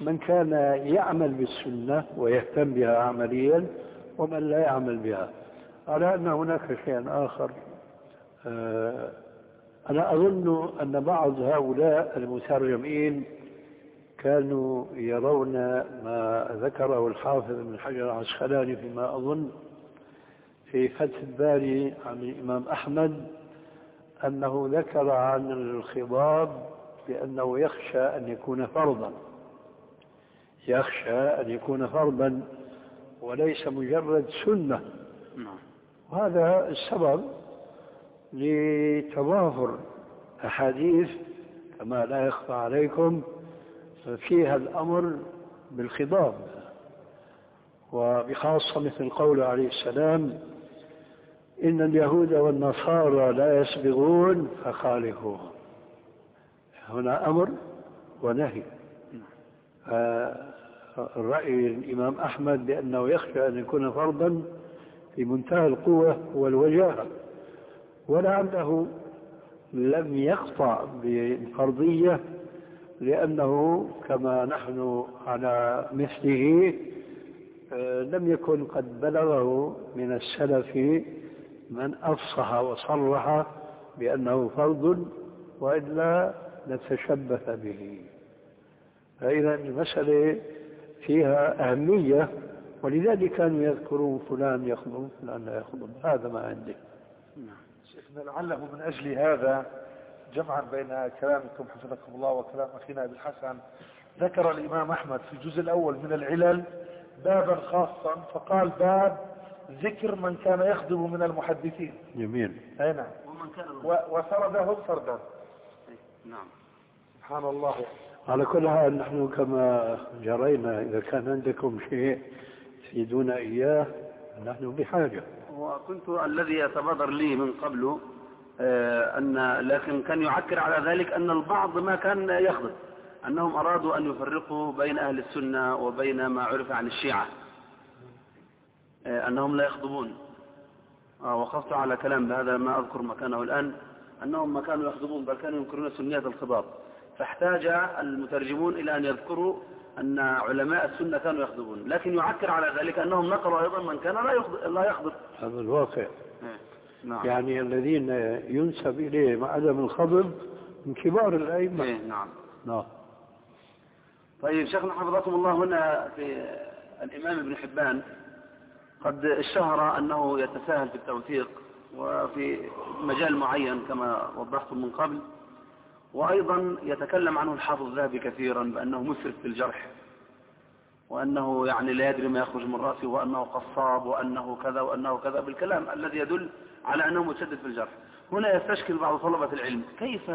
من كان يعمل بالسنة ويهتم بها عمليا ومن لا يعمل بها. على أن هناك شيء آخر أنا أظن أن بعض هؤلاء المترجمين كانوا يرون ما ذكره الحافظ ابن حجر العسقلاني فيما أظن في فتح الباري عن الإمام أحمد أنه ذكر عن الخضاب بأنه يخشى أن يكون فرضا. يخشى أن يكون فرضا وليس مجرد سنة. نعم. وهذا السبب لتظاهر أحاديث كما لا يخفى عليكم فيها الأمر بالخضاب وبخاصة مثل قوله عليه السلام إن اليهود والنصارى لا يسبغون فخالفوهم. هنا أمر ونهي. الرأي الإمام أحمد بأنه يخشى أن يكون فرضا في منتهى القوة والوجاهة ولعله لم يقطع بالفرضية لأنه كما نحن على مثله آه، لم يكن قد بلغه من السلف من أفصح وصرح بأنه فرض وإلا نتشبث به. فإذا المسألة فيها أهمية ولذلك كانوا يذكرون فلان يخدم فلان لا يخدم. هذا ما عندي. شيخنا لعله من أجل هذا جمعا بين كلامكم حفظكم الله وكلام أخينا أبي الحسن ذكر الإمام أحمد في الجزء الأول من العلل بابا خاصا فقال باب ذكر من كان يخدم من المحدثين. جميل. أي نعم. ومن كان و- وسرده سردا نعم. سبحان الله. على كل حال نحن كما جرينا إذا كان عندكم شيء تفيدونا إياه نحن بحاجة. وكنت الذي يتبادر لي من قبل آه، أن لكن كان يعكر على ذلك أن البعض ما كان يخلط أنهم أرادوا أن يفرقوا بين أهل السنة وبين ما عرف عن الشيعة آه، أنهم لا يخطبون آه، وقفت على كلام بهذا ما أذكر مكانه الآن أنهم ما كانوا يخطبون بل كانوا ينكرون سنيات الخطاب فاحتاج المترجمون إلى أن يذكروا أن علماء السنة كانوا يخطبون لكن يعكر على ذلك أنهم نقلوا أيضا من كان لا يخطب. هذا الواقع. إيه، نعم. يعني الذين ينسب إليهم عدم الخضب من كبار الأئمة. إيه، نعم. نعم. طيب شيخنا حفظكم الله هنا في الإمام ابن حبان. قد اشتهر أنه يتساهل في التوثيق وفي مجال معين كما وضحتم من قبل. وأيضا يتكلم عنه الحافظ الذهبي كثيرا بأنه مسرف في الجرح وأنه يعني لا يدري ما يخرج من رأسه وأنه قصاب وأنه كذا وأنه كذا بالكلام الذي يدل على أنه متشدد في الجرح. هنا يستشكل بعض طلبة العلم كيف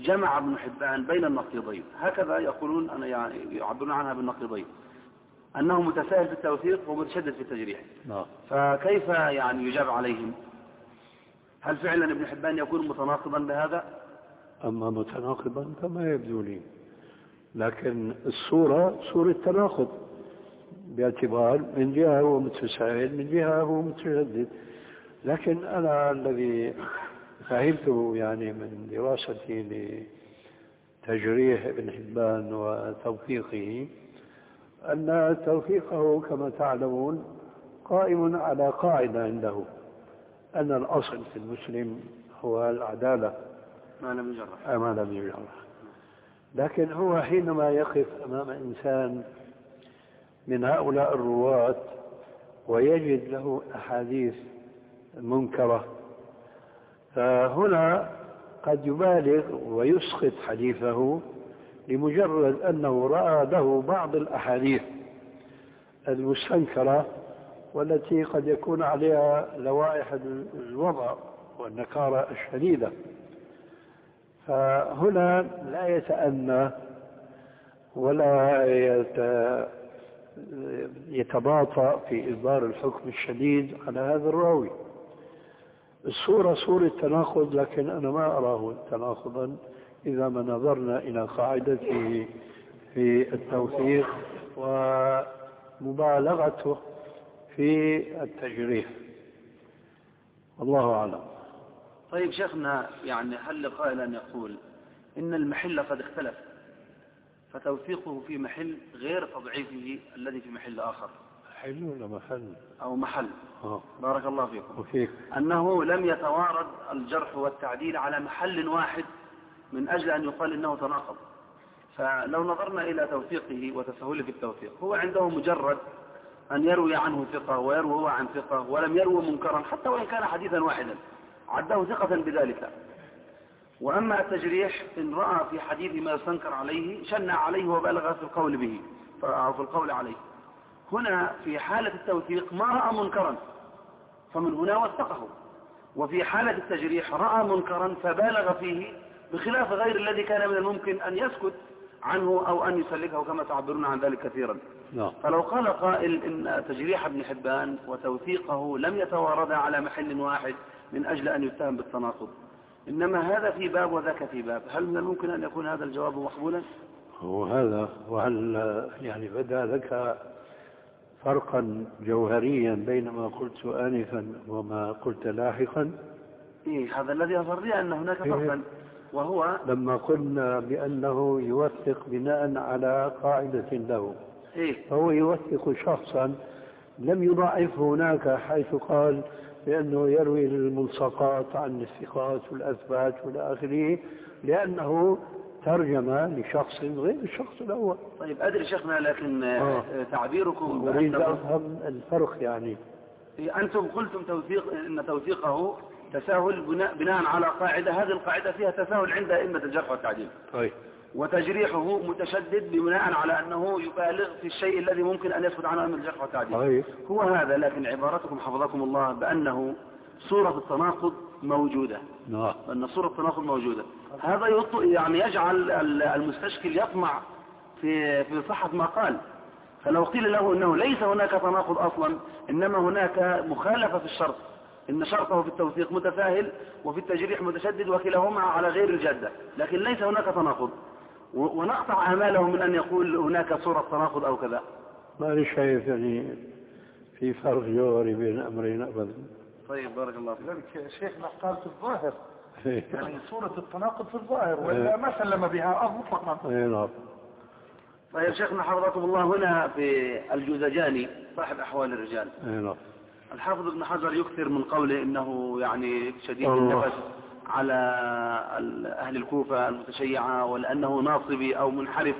جمع ابن حبان بين النقيضين. هكذا يقولون أنا يعني يعبرون عنها بالنقيضين. أنه متساهل في التوثيق ومتشدد في التجريح. نعم. فكيف يعني يجاب عليهم؟ هل فعلا ابن حبان يكون متناقضا بهذا؟ أما متناقضا فما يبدو لي. لكن الصورة صورة تناقض باعتبار من جهة هو متساهل من جهة هو متشدد لكن أنا الذي فهمته يعني من دراستي لتجريح ابن حبان وتوثيقه أن توثيقه كما تعلمون قائم على قاعدة عنده. أن الأصل في المسلم هو العدالة. ما لم يجرح. ما لم يجرح. لكن هو حينما يقف أمام إنسان من هؤلاء الرواة ويجد له أحاديث منكرة فهنا قد يبالغ ويسقط حديثه لمجرد أنه رأى له بعض الأحاديث المستنكرة والتي قد يكون عليها لوائح الوضع والنكارة الشديدة. فهنا لا يتأنى ولا يت- يتباطأ في إصدار الحكم الشديد على هذا الراوي. الصورة صورة تناقض لكن أنا ما أراه تناقضا إذا ما نظرنا إلى قاعدته في التوثيق ومبالغته في التجريح. الله أعلم. طيب شيخنا يعني هل لقائل أن يقول إن المحل قد اختلف فتوثيقه في محل غير تضعيفه الذي في محل آخر؟ حل ولا محل؟ أو محل. آه. بارك الله فيكم. وفيك. أنه لم يتوارد الجرح والتعديل على محل واحد من أجل أن يقال إنه تناقض. فلو نظرنا إلى توثيقه وتسهله في التوثيق هو عنده مجرد أن يروي عنه ثقة ويروي هو عن ثقة ولم يروي منكرا حتى وإن كان حديثا واحدا. عده ثقة بذلك. وأما التجريح إن رأى في حديث ما يستنكر عليه شنع عليه وبالغ في القول به في القول عليه. هنا في حالة التوثيق ما رأى منكرا فمن هنا وثقه. وفي حالة التجريح رأى منكرا فبالغ فيه بخلاف غير الذي كان من الممكن أن يسكت عنه أو أن يسلكه كما تعبرون عن ذلك كثيرا. نعم. فلو قال قائل إن تجريح ابن حبان وتوثيقه لم يتواردا على محل واحد من أجل أن يتهم بالتناقض. إنما هذا في باب وذاك في باب. هل من الممكن أن يكون هذا الجواب مقبولا؟ وهذا وهل يعني بدا لك فرقا جوهريا بين ما قلت آنفا وما قلت لاحقا؟ إيه هذا الذي أظهر لي أن هناك إيه. فرقا. وهو لما قلنا بأنه يوثق بناء على قاعدة له. إيه. فهو يوثق شخصا لم يضعف هناك حيث قال بأنه يروي الملصقات عن الثقات والأثبات والى آخره لأنه ترجم لشخص غير الشخص الأول. طيب أدري شيخنا لكن آه. تعبيركم أريد أفهم الفرق يعني. إيه، أنتم قلتم توثيق إن توثيقه تساهل بناء, بناء على قاعدة هذه القاعدة فيها تساهل عند أئمة الجرح والتعديل. طيب. وتجريحه متشدد بناء على أنه يبالغ في الشيء الذي ممكن أن يسكت عنه أئمة الجرح والتعديل هو هذا لكن عبارتكم حفظكم الله بأنه صورة التناقض موجودة. نعم. أن صورة التناقض موجودة. هذا يعني يجعل ال- المستشكل يطمع في في صحة ما قال. فلو قيل له أنه ليس هناك تناقض أصلا إنما هناك مخالفة في الشرط. إن شرطه في التوثيق متساهل وفي التجريح متشدد وكلاهما على غير الجادة. لكن ليس هناك تناقض. ونقطع آماله من أن يقول هناك صورة تناقض أو كذا. ما لي شايف يعني في فرق جوهري بين أمرين أبدا. طيب بارك الله فيك. لذلك شيخنا قال في الظاهر. يعني صورة التناقض في الظاهر ولا ما سلم بها أو مطلقا. أي نعم. طيب شيخنا حفظكم الله هنا في الجوزجاني صاحب أحوال الرجال. أي نعم. الحافظ ابن حجر يكثر من قوله إنه يعني شديد. النفس. على أهل الكوفة المتشيعة ولأنه ناصبي أو منحرف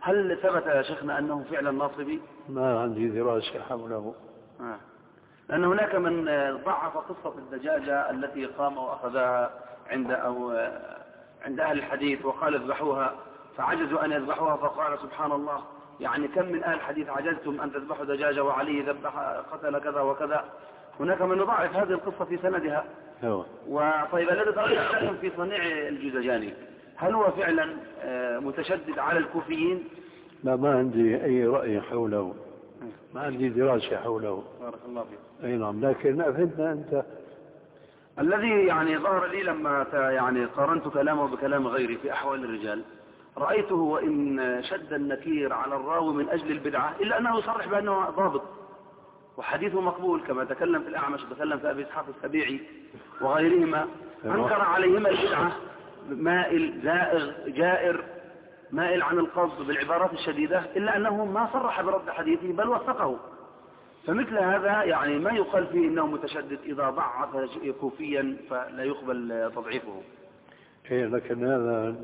هل ثبت يا شيخنا أنه فعلا ناصبي؟ ما عندي دراسة حوله آه. لأن هناك من ضعف قصة الدجاجة التي قام وأخذها عند آه، عند أهل الحديث وقال اذبحوها فعجزوا أن يذبحوها فقال سبحان الله يعني كم من أهل الحديث عجزتم أن تذبحوا دجاجة وعلي ذبح قتل كذا وكذا هناك من يضعف هذه القصة في سندها. وطيب الذي تركتم في صنيع الجزجاني هل هو فعلا آه، متشدد على الكوفيين؟ لا ما عندي أي رأي حوله. ما عندي دراسة حوله. بارك الله فيك. أي نعم لكن أفدنا أنت. الذي يعني ظهر لي لما يعني قارنت كلامه بكلام غيري في أحوال الرجال رأيته وإن شد النكير على الراوي من أجل البدعة إلا أنه يصرح بأنه ضابط. وحديثه مقبول كما تكلم في الأعمش وتكلم في أبي إسحاق السبيعي وغيرهما. أنكر عليهما البدعة مائل زائغ جائر مائل عن القصد بالعبارات الشديدة إلا أنه ما صرح برد حديثه بل وثقه. فمثل هذا يعني ما يقال فيه إنه متشدد إذا ضعف كوفيا فلا يقبل تضعيفه. إيه لكن هذا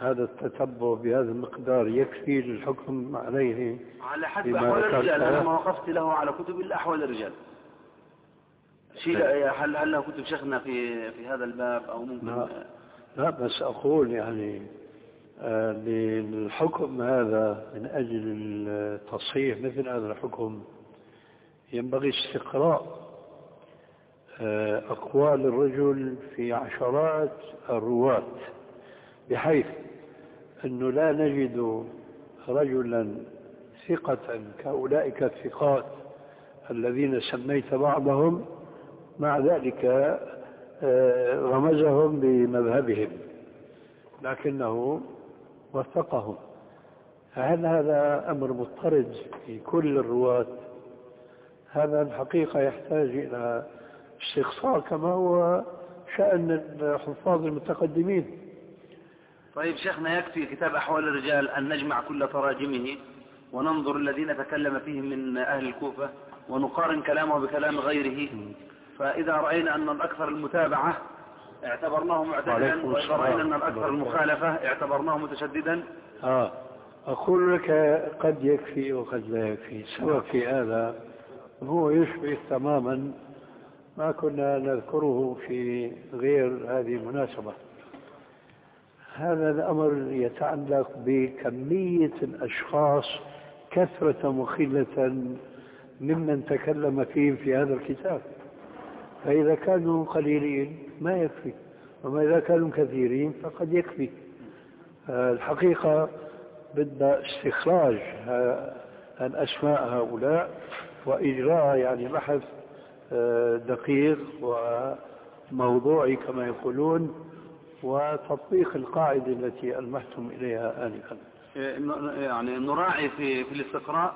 هذا التتبع بهذا المقدار يكفي للحكم عليه على حسب ذكرت. الرجال أنا ما وقفت له على كتب إلا أحوال الرجال شيء هل هل له كتب شيخنا في في هذا الباب أو ممكن لا. لا بس أقول يعني آه، للحكم هذا من أجل التصحيح مثل هذا الحكم ينبغي استقراء آه، أقوال الرجل في عشرات الرواة بحيث أنه لا نجد رجلا ثقة كأولئك الثقات الذين سميت بعضهم مع ذلك آه، رمزهم بمذهبهم لكنه وثقهم. فهل هذا أمر مضطرد في كل الرواة؟ هذا الحقيقة يحتاج إلى استقصاء كما هو شأن الحفاظ المتقدمين. طيب شيخنا يكفي كتاب أحوال الرجال أن نجمع كل تراجمه وننظر الذين تكلم فيهم من أهل الكوفة ونقارن كلامه بكلام غيره. فإذا رأينا أن الأكثر المتابعة اعتبرناه معتدلا السلام. رأينا أن الأكثر المخالفة اعتبرناه متشددا. آه أقول لك قد يكفي وقد لا يكفي. سواء في هذا هو يشبه تماما ما كنا نذكره في غير هذه المناسبة. هذا الأمر يتعلق بكمية الأشخاص كثرة مخلة ممن تكلم فيهم في هذا الكتاب. فإذا كانوا قليلين ما يكفي وما إذا كانوا كثيرين فقد يكفي. الحقيقة بدنا استخراج الأسماء هؤلاء وإجراء يعني بحث آه، دقيق وموضوعي كما يقولون. وتطبيق القاعدة التي ألمحتم إليها آنفا. يعني نراعي في في الاستقراء.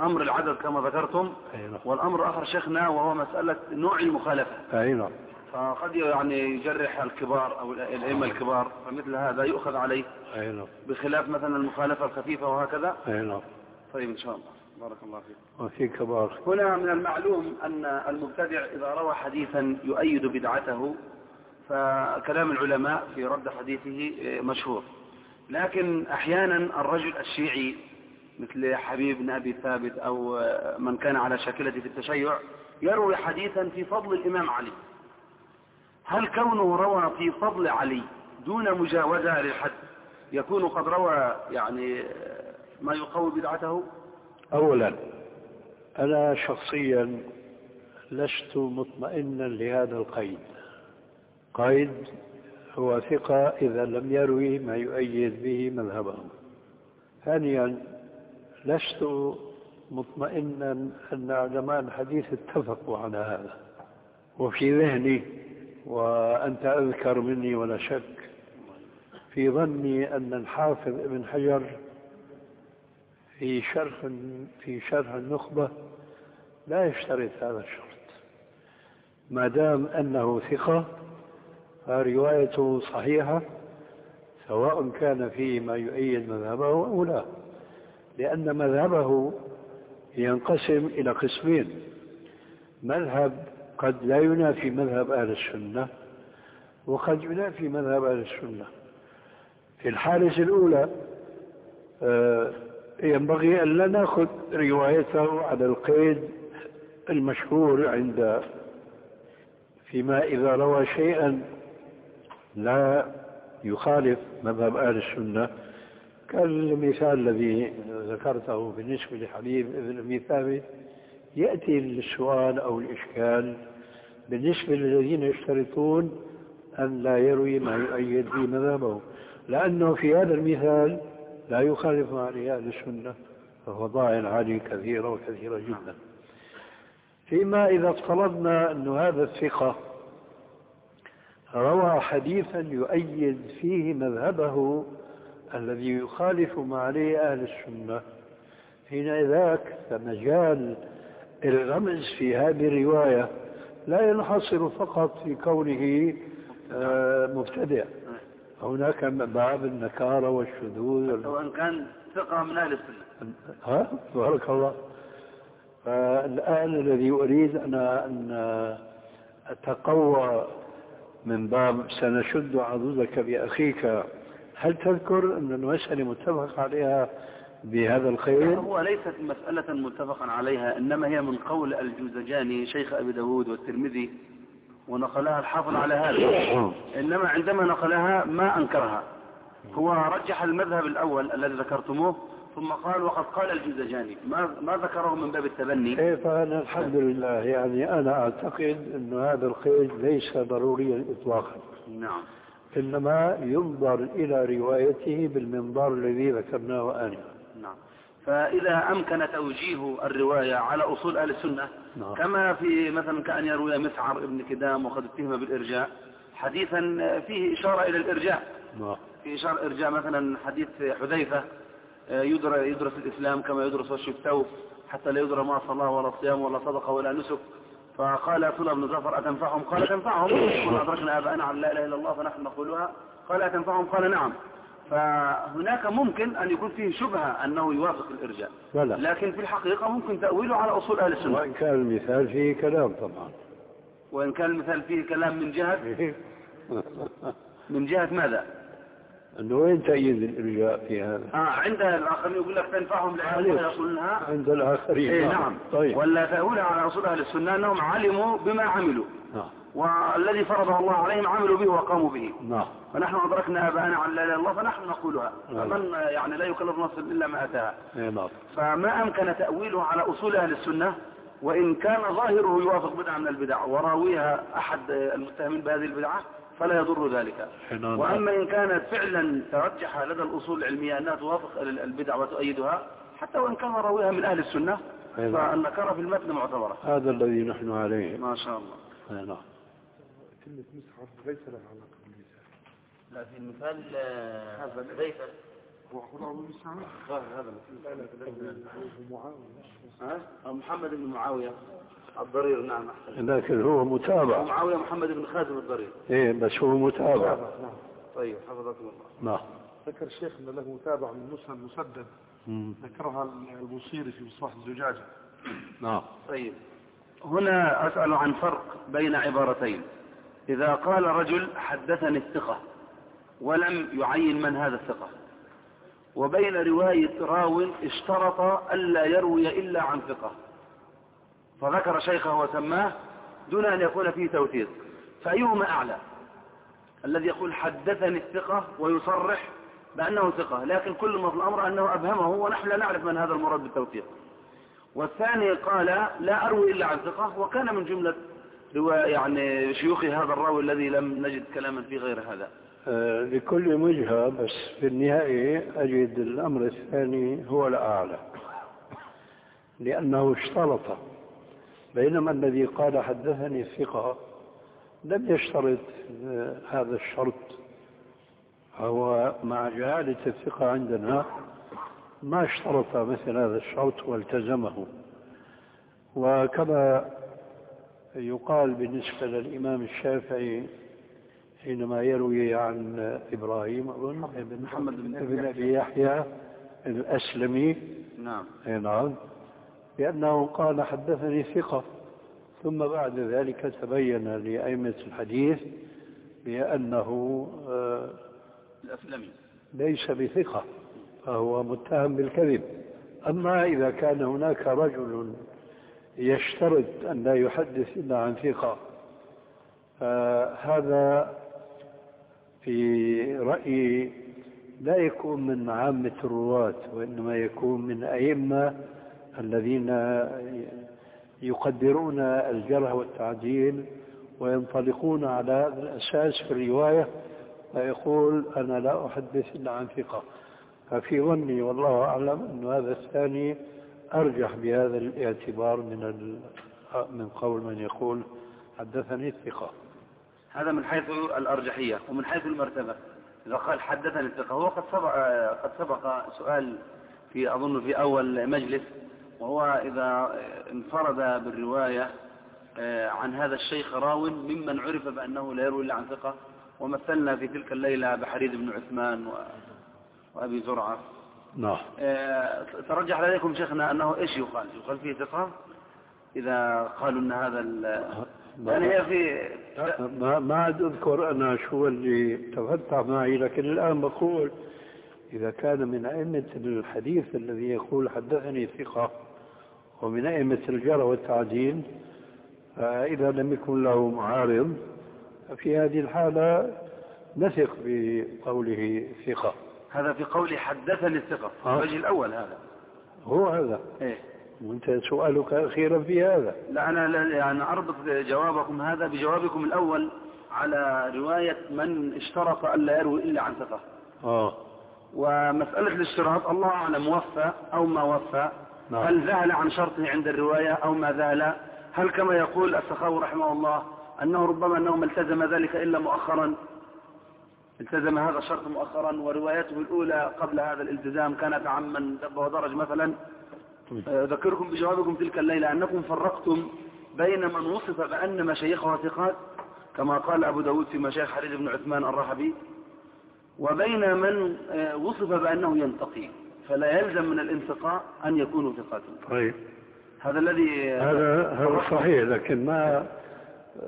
أمر العدد كما ذكرتم. نعم. والأمر الآخر شيخنا وهو مسألة نوع المخالفة. أي نعم. فقد يعني يجرح الكبار أو الأئمة الكبار فمثل هذا يؤخذ عليه. أي نعم. بخلاف مثلا المخالفة الخفيفة وهكذا. أي نعم. طيب إن شاء الله. بارك الله فيك. وفي كبار. هنا من المعلوم أن المبتدع إذا روى حديثا يؤيد بدعته. فكلام العلماء في رد حديثه مشهور. لكن أحيانا الرجل الشيعي مثل حبيب بن أبي ثابت أو من كان على شاكلته في التشيع يروي حديثا في فضل الإمام علي. هل كونه روى في فضل علي دون مجاوزة للحد يكون قد روى يعني ما يقوي بدعته؟ أولا أنا شخصيا لست مطمئنا لهذا القيد. قيد هو ثقة إذا لم يروي ما يؤيد به مذهبه ثانيا لست مطمئنا أن علماء الحديث اتفقوا على هذا. وفي ذهني وأنت أذكر مني ولا شك في ظني أن الحافظ ابن حجر في شرح في شرح النخبة لا يشترط هذا الشرط. ما دام أنه ثقة فروايته صحيحة سواء كان فيه ما يؤيد مذهبه أو لا لأن مذهبه ينقسم إلى قسمين. مذهب قد لا ينافي مذهب أهل السنة وقد ينافي مذهب أهل السنة. في الحالة الأولى آه، ينبغي أن لا نأخذ روايته على القيد المشهور عند فيما إذا روى شيئا لا يخالف مذهب أهل السنة. كالمثال الذي ذكرته بالنسبة لحبيب ابن أبي ثابت يأتي السؤال أو الإشكال بالنسبة للذين يشترطون أن لا يروي ما يؤيد به مذهبه لأنه في هذا المثال لا يخالف عليه أهل السنة ففضائل علي كثيرة وكثيرة جدا. فيما إذا افترضنا أن هذا الثقة روى حديثا يؤيد فيه مذهبه الذي يخالف ما عليه أهل السنة. حينئذ فمجال الغمز في هذه الرواية. لا ينحصر فقط في كونه آه، مبتدع. هناك باب النكارة والشذوذ سواء كان ثقة من أهل السنة. ها؟ بارك الله. فالآن الذي أريد أنا أن أتقوى من باب سنشد عضدك بأخيك. هل تذكر أن المسألة متفق عليها بهذا الخير؟ هو ليست مسألة متفقا عليها إنما هي من قول الجوزجاني شيخ أبي داود والترمذي ونقلها الحافظ على هذا. [coughs] إنما عندما نقلها ما أنكرها. هو رجح المذهب الأول الذي ذكرتموه ثم قال وقد قال الجوزجاني ما, ما ذكره من باب التبني؟ إيه فأنا الحمد لله يعني أنا أعتقد أن هذا القيد ليس ضروريا إطلاقا. نعم. إنما ينظر إلى روايته بالمنظار الذي ذكرناه آنفا نعم. فإذا أمكن توجيه الرواية على أصول أهل السنة نعم. كما في مثلا كأن يروي مسعر ابن كدام وقد اتهم بالإرجاء حديثا فيه إشارة إلى الإرجاء. نعم. في إشارة إرجاء مثلا حديث حذيفة يدرس الإسلام كما يدرس وش الثوب حتى لا يدرى ما صلى ولا صيام ولا صدقة ولا نسك. فقال سلة بن زفر أتنفعهم؟ قال تنفعهم قل أدركنا آباءنا على لا إله إلا الله فنحن نقولها. قال أتنفعهم؟ قال نعم. فهناك ممكن أن يكون فيه شبهة أنه يوافق الإرجاء. لكن في الحقيقة ممكن تأويله على أصول أهل السنة. وإن كان المثال فيه كلام طبعا. وإن كان المثال فيه كلام من جهة؟ [laughs] من جهة ماذا؟ أنه وين تأييد الإرجاء في هذا؟ آه عند الآخرين يقول لك تنفعهم لأهل يقولونها عند الآخرين. إيه نعم. طيب. ولا تأويلها على أصول أهل السنة أنهم علموا بما عملوا. نعم. والذي فرضه الله عليهم عملوا به وقاموا به. نعم. فنحن أدركنا أباءنا عن لا إله إلا الله فنحن نقولها. نعم. فمن يعني لا يكلف نفسا إلا ما أتاها. إيه نعم. فما أمكن تأويله على أصول أهل السنة؟ وإن كان ظاهره يوافق بدعة من البدع. وراويها أحد المتهمين بهذه البدعة؟ فلا يضر ذلك. وأما إن كانت فعلا ترجح لدى الأصول العلمية أنها توافق البدع وتؤيدها حتى وإن كان راويها من أهل السنة نعم. فالنكرة في المتن معتبرة. هذا الذي نحن عليه. ما شاء الله. إيه نعم. كلمة مسحف ليس لها علاقة بالميزان لا في المثال ليس. هو أبو مسعود هذا محمد بن معاوية. الضرير نعم أحسن. لكن هو متابع. معاوية محمد بن خازم الضرير. إيه بس هو متابع. نعم طيب حفظكم الله. نعم. ذكر الشيخ أن له متابعة من مسند مسدد. ذكرها البوصيري في مصباح الزجاجة. نعم. طيب. هنا أسأل عن فرق بين عبارتين. إذا قال رجل حدثني الثقة ولم يعين من هذا الثقة. وبين رواية راو اشترط ألا يروي إلا عن ثقة. فذكر شيخه وسماه دون أن يكون فيه توثيق. فأيهما أعلى؟ الذي يقول حدثني الثقة ويصرح بأنه ثقة لكن كل ما في الأمر أنه أبهمه ونحن لا نعرف من هذا المراد بالتوثيق. والثاني قال لا أروي إلا عن ثقة وكان من جملة يعني شيوخ هذا الراوي الذي لم نجد كلاما في غير هذا. آه، لكل وجهة بس في النهاية أجد الأمر الثاني هو الأعلى لأنه اشترط. بينما الذي قال حدثني الثقة لم يشترط هذا الشرط. هو مع جهالة الثقة عندنا ما اشترط مثل هذا الشرط والتزمه. وكما يقال بالنسبة للإمام الشافعي حينما يروي عن إبراهيم أظن محمد بن أبي يحيى. الأسلمي. نعم. نعم. بأنه قال حدثني ثقة ثم بعد ذلك تبين لأئمة الحديث بأنه آه، الأسلمي. ليس بثقة فهو متهم بالكذب. أما إذا كان هناك رجل يشترط أن لا يحدث إلا عن ثقة فهذا في رأيي لا يكون من عامة الرواة وإنما يكون من أئمة الذين يقدرون الجرح والتعديل وينطلقون على هذا الأساس في الرواية فيقول أنا لا أحدث إلا عن ثقة. ففي ظني والله أعلم أن هذا الثاني أرجح بهذا الاعتبار من من قول من يقول حدثني الثقة. هذا من حيث الأرجحية ومن حيث المرتبة. إذا قال حدثني الثقة هو قد سبق, قد سبق سؤال في أظن في أول مجلس وهو إذا انفرد بالرواية آه، عن هذا الشيخ راو ممن عرف بأنه لا يروي إلا عن ثقة. ومثلنا في تلك الليلة بحريد بن عثمان وأبي زرعة. نعم. آه، ترجح لديكم شيخنا أنه إيش يقال؟ يقال فيه ثقة؟ إذا قالوا أن هذا ال- يعني هي في ما ما عاد أذكر أنا شو اللي تفتح معي لكن الآن بقول إذا كان من أئمة الحديث الذي يقول حدثني ثقة ومن أئمة الجرى والتعديل فإذا لم يكن له معارض في هذه الحالة نثق بقوله ثقة. هذا في قولي حدثني الثقة آه. الوجه الأول هذا. هو هذا. إيه. وأنت سؤالك أخيرا في هذا. لا أنا لا- يعني أربط جوابكم هذا بجوابكم الأول على رواية من اشترط ألا يروي إلا عن ثقة. آه. ومسألة الاشتراط الله أعلم وفى أو ما وفى. نعم. هل ذهل عن شرطه عند الرواية أو ما ذهل هل كما يقول السخاوي رحمه الله أنه ربما أنه ما التزم ذلك إلا مؤخرا؟ التزم هذا الشرط مؤخرا وروايته الأولى قبل هذا الالتزام كانت عمن دب ودرج مثلا. أذكركم بجوابكم تلك الليلة أنكم فرقتم بين من وصف بأن مشايخه ثقات كما قال أبو داود في مشايخ حريج بن عثمان الرحبي وبين من آه، وصف بأنه ينتقي. فلا يلزم من الانتقاء أن يكونوا ثقات. طيب. هذا الذي هذا هذا صحيح لكن ما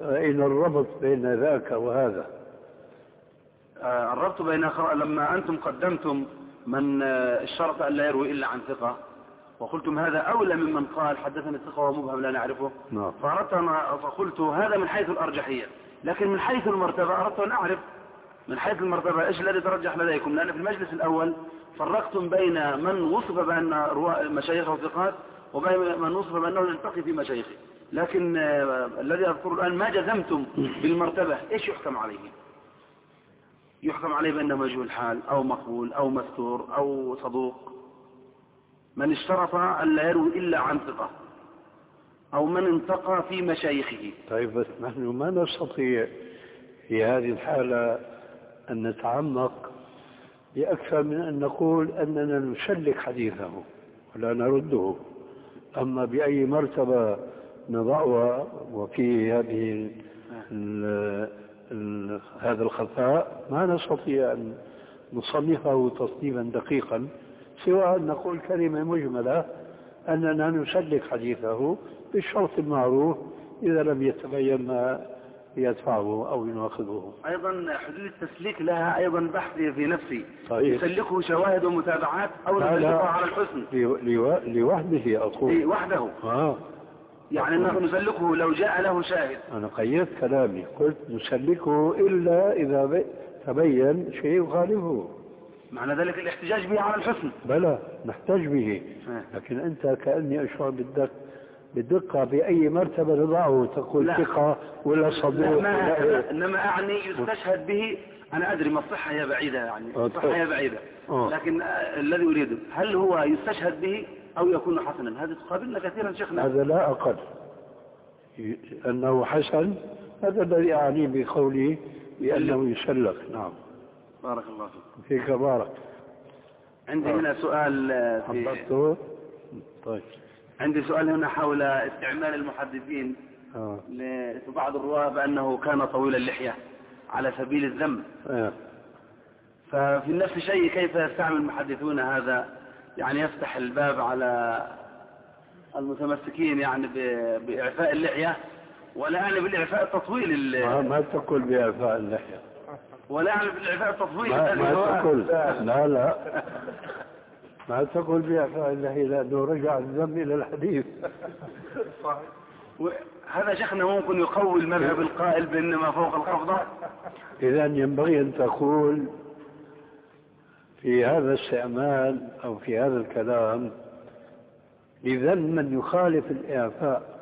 أين الربط بين ذاك وهذا؟ آه، الربط بين لما أنتم قدمتم من آه، اشترط أن لا يروي إلا عن ثقة وقلتم هذا أولى ممن قال حدثني الثقة ومبهم لا نعرفه. نعم. فأردت أن فقلت هذا من حيث الأرجحية لكن من حيث المرتبة أردت أن أعرف من حيث المرتبة إيش الذي ترجح لديكم لأن في المجلس الأول فرقتم بين من وصف بأن مشايخه ثقات وبين من وصف بأنه يلتقي في مشايخه. لكن آه، الذي أذكره الآن ما جزمتم بالمرتبة؟ إيش يحكم عليه؟ يحكم عليه بأنه مجهول حال أو مقبول أو مستور أو صدوق. من اشترط أن لا يروي إلا عن ثقة أو من انتقى في مشايخه. طيب بس نحن ما نستطيع في هذه الحالة أن نتعمق بأكثر من أن نقول أننا نسلك حديثه ولا نرده. أما بأي مرتبة نضعها وفي هذه هذا الخفاء ما نستطيع أن نصنفه تصنيفا دقيقا سوى أن نقول كلمة مجملة أننا نسلك حديثه بالشرط المعروف إذا لم يتبين ما يدفعه أو يناقضه. أيضا حدود التسليك لها أيضا بحث في نفسي. طيب. يسلكه شواهد ومتابعات أو. نسلكه على الحسن. لو- لو- لوحده إيه، أقول وحده. آه. يعني أنه نسلكه لو جاء له شاهد. أنا قيدت كلامي. قلت نسلكه إلا إذا تبين شيء يخالفه معنى ذلك الاحتجاج به على الحسن. بلى نحتاج به. آه. لكن أنت كأني أشعر بالدق بالدقة بأي مرتبة نضعه تقول. ثقة ولا لا صدوق ولا إيه. إنما أعني يستشهد به أنا أدري ما الصحة هي بعيدة يعني الصحة. هي بعيدة آه. لكن آه، الذي أريده هل هو يستشهد به أو يكون حسنا هذه تقابلنا كثيرا شيخنا هذا لا أقل أنه حسن هذا الذي أعني بقولي بأنه يسلك نعم بارك الله فيك فيك بارك عندي. هنا سؤال آه، في طيب عندي سؤال هنا حول استعمال المحدثين آه. في بعض الرواة بأنه كان طويل اللحية على سبيل الذم آه. ففي نفس الشيء كيف يستعمل المحدثون هذا يعني يفتح الباب على المتمسكين يعني بإعفاء اللحية ولا يعني بالإعفاء التطويل ما, تقول بإعفاء اللحية ولا بالإعفاء التطويل ما, ما. تقول لا لا [laughs] ما تقول بإعفاء اللحية لأنه رجع الذم إلى الحديث. و- [laughs] هذا شيخنا ممكن يقوي المذهب القائل بأن ما فوق القبضة إذا ينبغي أن تقول في هذا الاستعمال أو في هذا الكلام لذم من يخالف الإعفاء.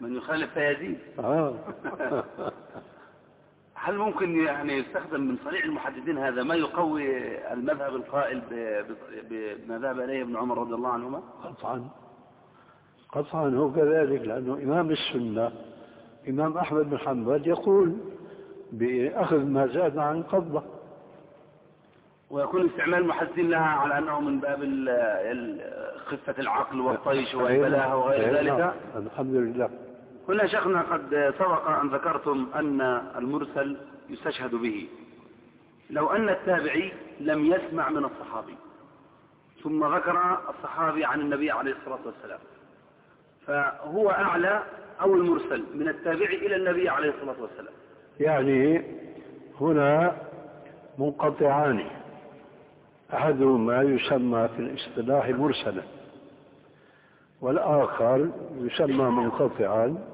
من يخالف فيزيد آه. [laughs] هل ممكن يعني يستخدم من صنيع المحدثين هذا ما يقوي المذهب القائل بما ذهب إليه ابن عمر رضي الله عنهما؟ قطعا. قطعا. هو كذلك لأنه إمام السنة إمام أحمد بن حنبل يقول بأخذ ما زاد عن قبضة. ويكون استعمال المحدثين لها على أنه من باب خفة العقل والطيش والبلاهة وغير أي نعم. ذلك؟ الحمد لله. هنا شيخنا قد سبق أن ذكرتم أن المرسل يستشهد به. لو أن التابعي لم يسمع من الصحابي ثم ذكر الصحابي عن النبي عليه الصلاة والسلام فهو أعلى أو المرسل من التابعي إلى النبي عليه الصلاة والسلام؟ يعني هنا منقطعان. أحدهما يسمى في الاصطلاح مرسلا والآخر يسمى منقطعا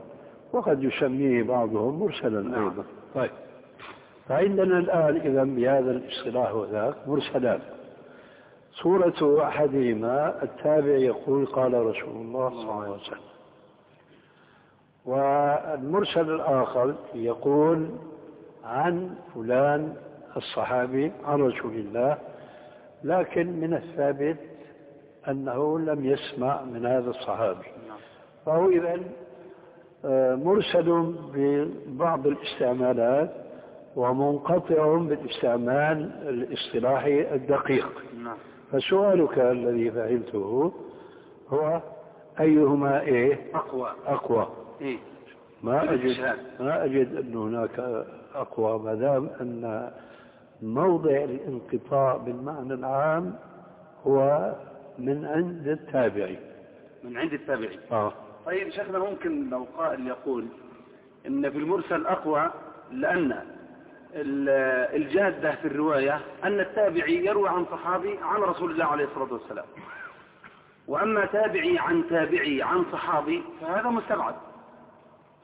وقد يسميه بعضهم مرسلا أيضا. طيب. فعندنا الآن إذا بهذا الاصطلاح وذاك مرسلان. صورة أحدهما التابع يقول قال رسول الله صلى الله عليه وسلم. والمرسل الآخر يقول عن فلان الصحابي عن رسول الله لكن من الثابت أنه لم يسمع من هذا الصحابي. فهو إذا مرسل ببعض الاستعمالات ومنقطع بالاستعمال الاصطلاحي الدقيق. نعم. فسؤالك الذي فعلته هو أيهما إيه؟ أقوى. أقوى. إيه. ما أجد. ما أجد أن هناك أقوى ما دام أن موضع الانقطاع بالمعنى العام هو من عند التابعي. من عند التابعي. آه. طيب شيخنا ممكن لو قائل يقول إن في المرسل أقوى لأن ال- الجادة في الرواية أن التابعي يروي عن صحابي عن رسول الله عليه الصلاة والسلام. وأما تابعي عن تابعي عن صحابي فهذا مستبعد.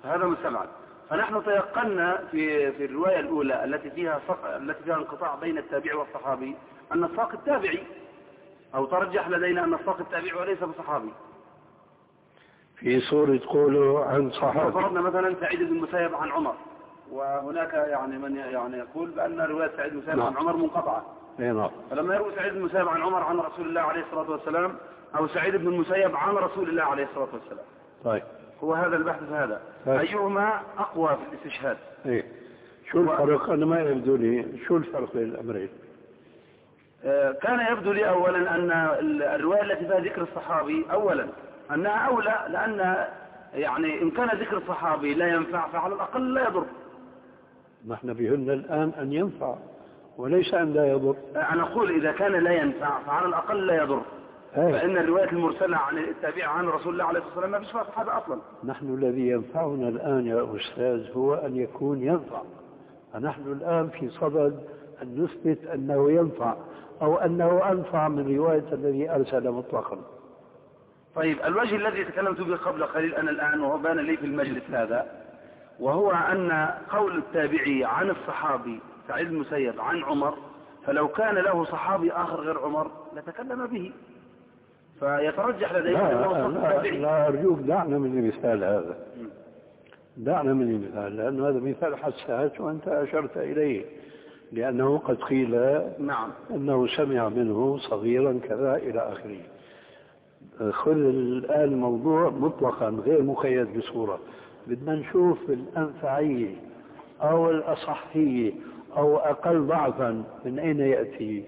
فهذا مستبعد. فنحن تيقنا في في الرواية الأولى التي فيها. التي فيها انقطاع بين التابعي والصحابي أن الساق التابعي أو ترجح لدينا أن الساق التابعي وليس بصحابي. في صورة قوله عن صحابي. فرضنا مثلا سعيد بن المسيب عن عمر وهناك يعني من يعني يقول بأن رواية سعيد بن المسيب نعم. عن عمر منقطعة. إي نعم. فلما يروي سعيد بن المسيب عن عمر عن رسول الله عليه الصلاة والسلام أو سعيد بن المسيب عن رسول الله عليه الصلاة والسلام. طيب. هو هذا البحث هذا. طيب. أيهما أقوى في الاستشهاد؟ إيه شو الفرق؟ أنا ما يبدو لي. شو الفرق بين الأمرين؟ آه، كان يبدو لي أولا أن ال- الرواية التي فيها ذكر الصحابي أولا أنها أولى لأن يعني إن كان ذكر الصحابي لا ينفع فعلى الأقل لا يضر. نحن بهن الآن أن ينفع وليس أن لا يضر. أنا أقول إذا كان لا ينفع فعلى الأقل لا يضر. إيه. فإن الرواية المرسلة عن التابع عن رسول الله عليه الصلاة والسلام ما فيش فيها صحابة أصلا. نحن الذي ينفعنا الآن يا أستاذ هو أن يكون ينفع. فنحن الآن في صدد أن نثبت أنه ينفع أو أنه أنفع من رواية الذي أرسل مطلقا. طيب الوجه الذي تكلمت به قبل قليل أنا الآن وهو بان لي في المجلس هذا وهو أن قول التابعي عن الصحابي سعيد المسيب عن عمر فلو كان له صحابي آخر غير عمر لتكلم به. فيترجح لديه لا, لا, التابعي لا أرجوك دعنا من المثال هذا. دعنا من المثال لأن هذا مثال حساس وأنت أشرت إليه لأنه قد قيل نعم. أنه سمع منه صغيرا كذا إلى آخره. خذ الآن الموضوع مطلقا غير مقيد بصورة. بدنا نشوف الأنفعية أو الأصحية أو أقل ضعفا من أين يأتي.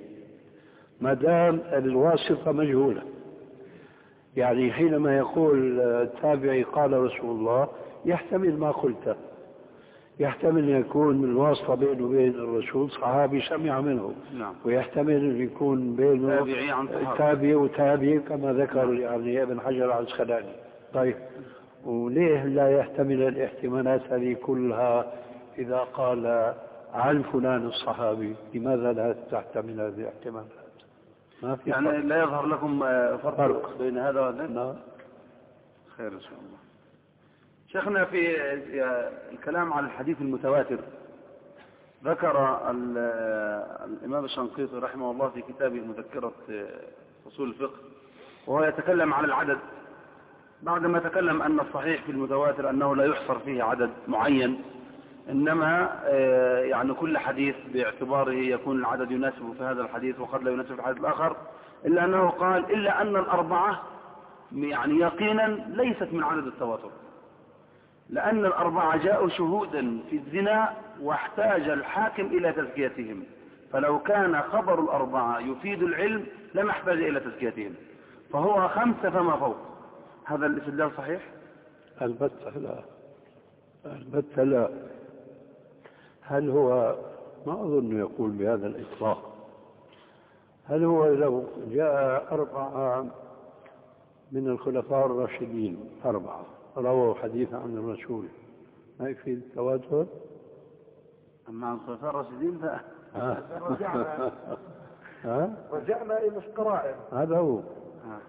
ما دام الواسطة مجهولة. يعني حينما يقول التابعي قال رسول الله يحتمل ما قلته يحتمل أن يكون من الواسطة بينه وبين الرسول صحابي سمع منه. نعم. ويحتمل أن يكون بينه تابعي عن صحابي. تابعي وتابعي كما ذكر يعني ابن حجر العسقلاني طيب. وليه لا يحتمل الاحتمالات هذه كلها إذا قال عن فلان الصحابي؟ لماذا لا تحتمل هذه الاحتمالات؟ ما في يعني فرق. لا يظهر لكم آه، فرق فرق. بين هذا وهذا؟ نعم. خير إن شاء الله. شيخنا في الكلام عن الحديث المتواتر ذكر ال- الإمام الشنقيطي رحمه الله في كتابه مذكرة فصول الفقه وهو يتكلم عن العدد. بعدما تكلم أن الصحيح في المتواتر أنه لا يحصر فيه عدد معين إنما آه، يعني كل حديث باعتباره يكون العدد يناسب في هذا الحديث وقد لا يناسب في الحديث الآخر إلا أنه قال إلا أن الأربعة يعني يقينا ليست من عدد التواتر. لأن الأربعة جاءوا شهودا في الزنا واحتاج الحاكم إلى تزكيتهم. فلو كان خبر الأربعة يفيد العلم لما احتاج إلى تزكيتهم. فهو خمسة فما فوق. هذا الاستدلال صحيح؟ البتة لا. البتة لا. هل هو ما أظن يقول بهذا الإطلاق. هل هو لو جاء أربعة من الخلفاء الراشدين أربعة؟ رووا حديث عن الرسول ما يفيد التواتر؟ أما عن الخلفاء الراشدين ف... ها؟ رجعنا ها؟ رجعنا إلى القرائن هذا هو آه.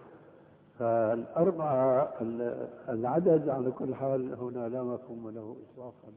فالأربعة ال- العدد على كل حال هنا لا مفهوم له إطلاقا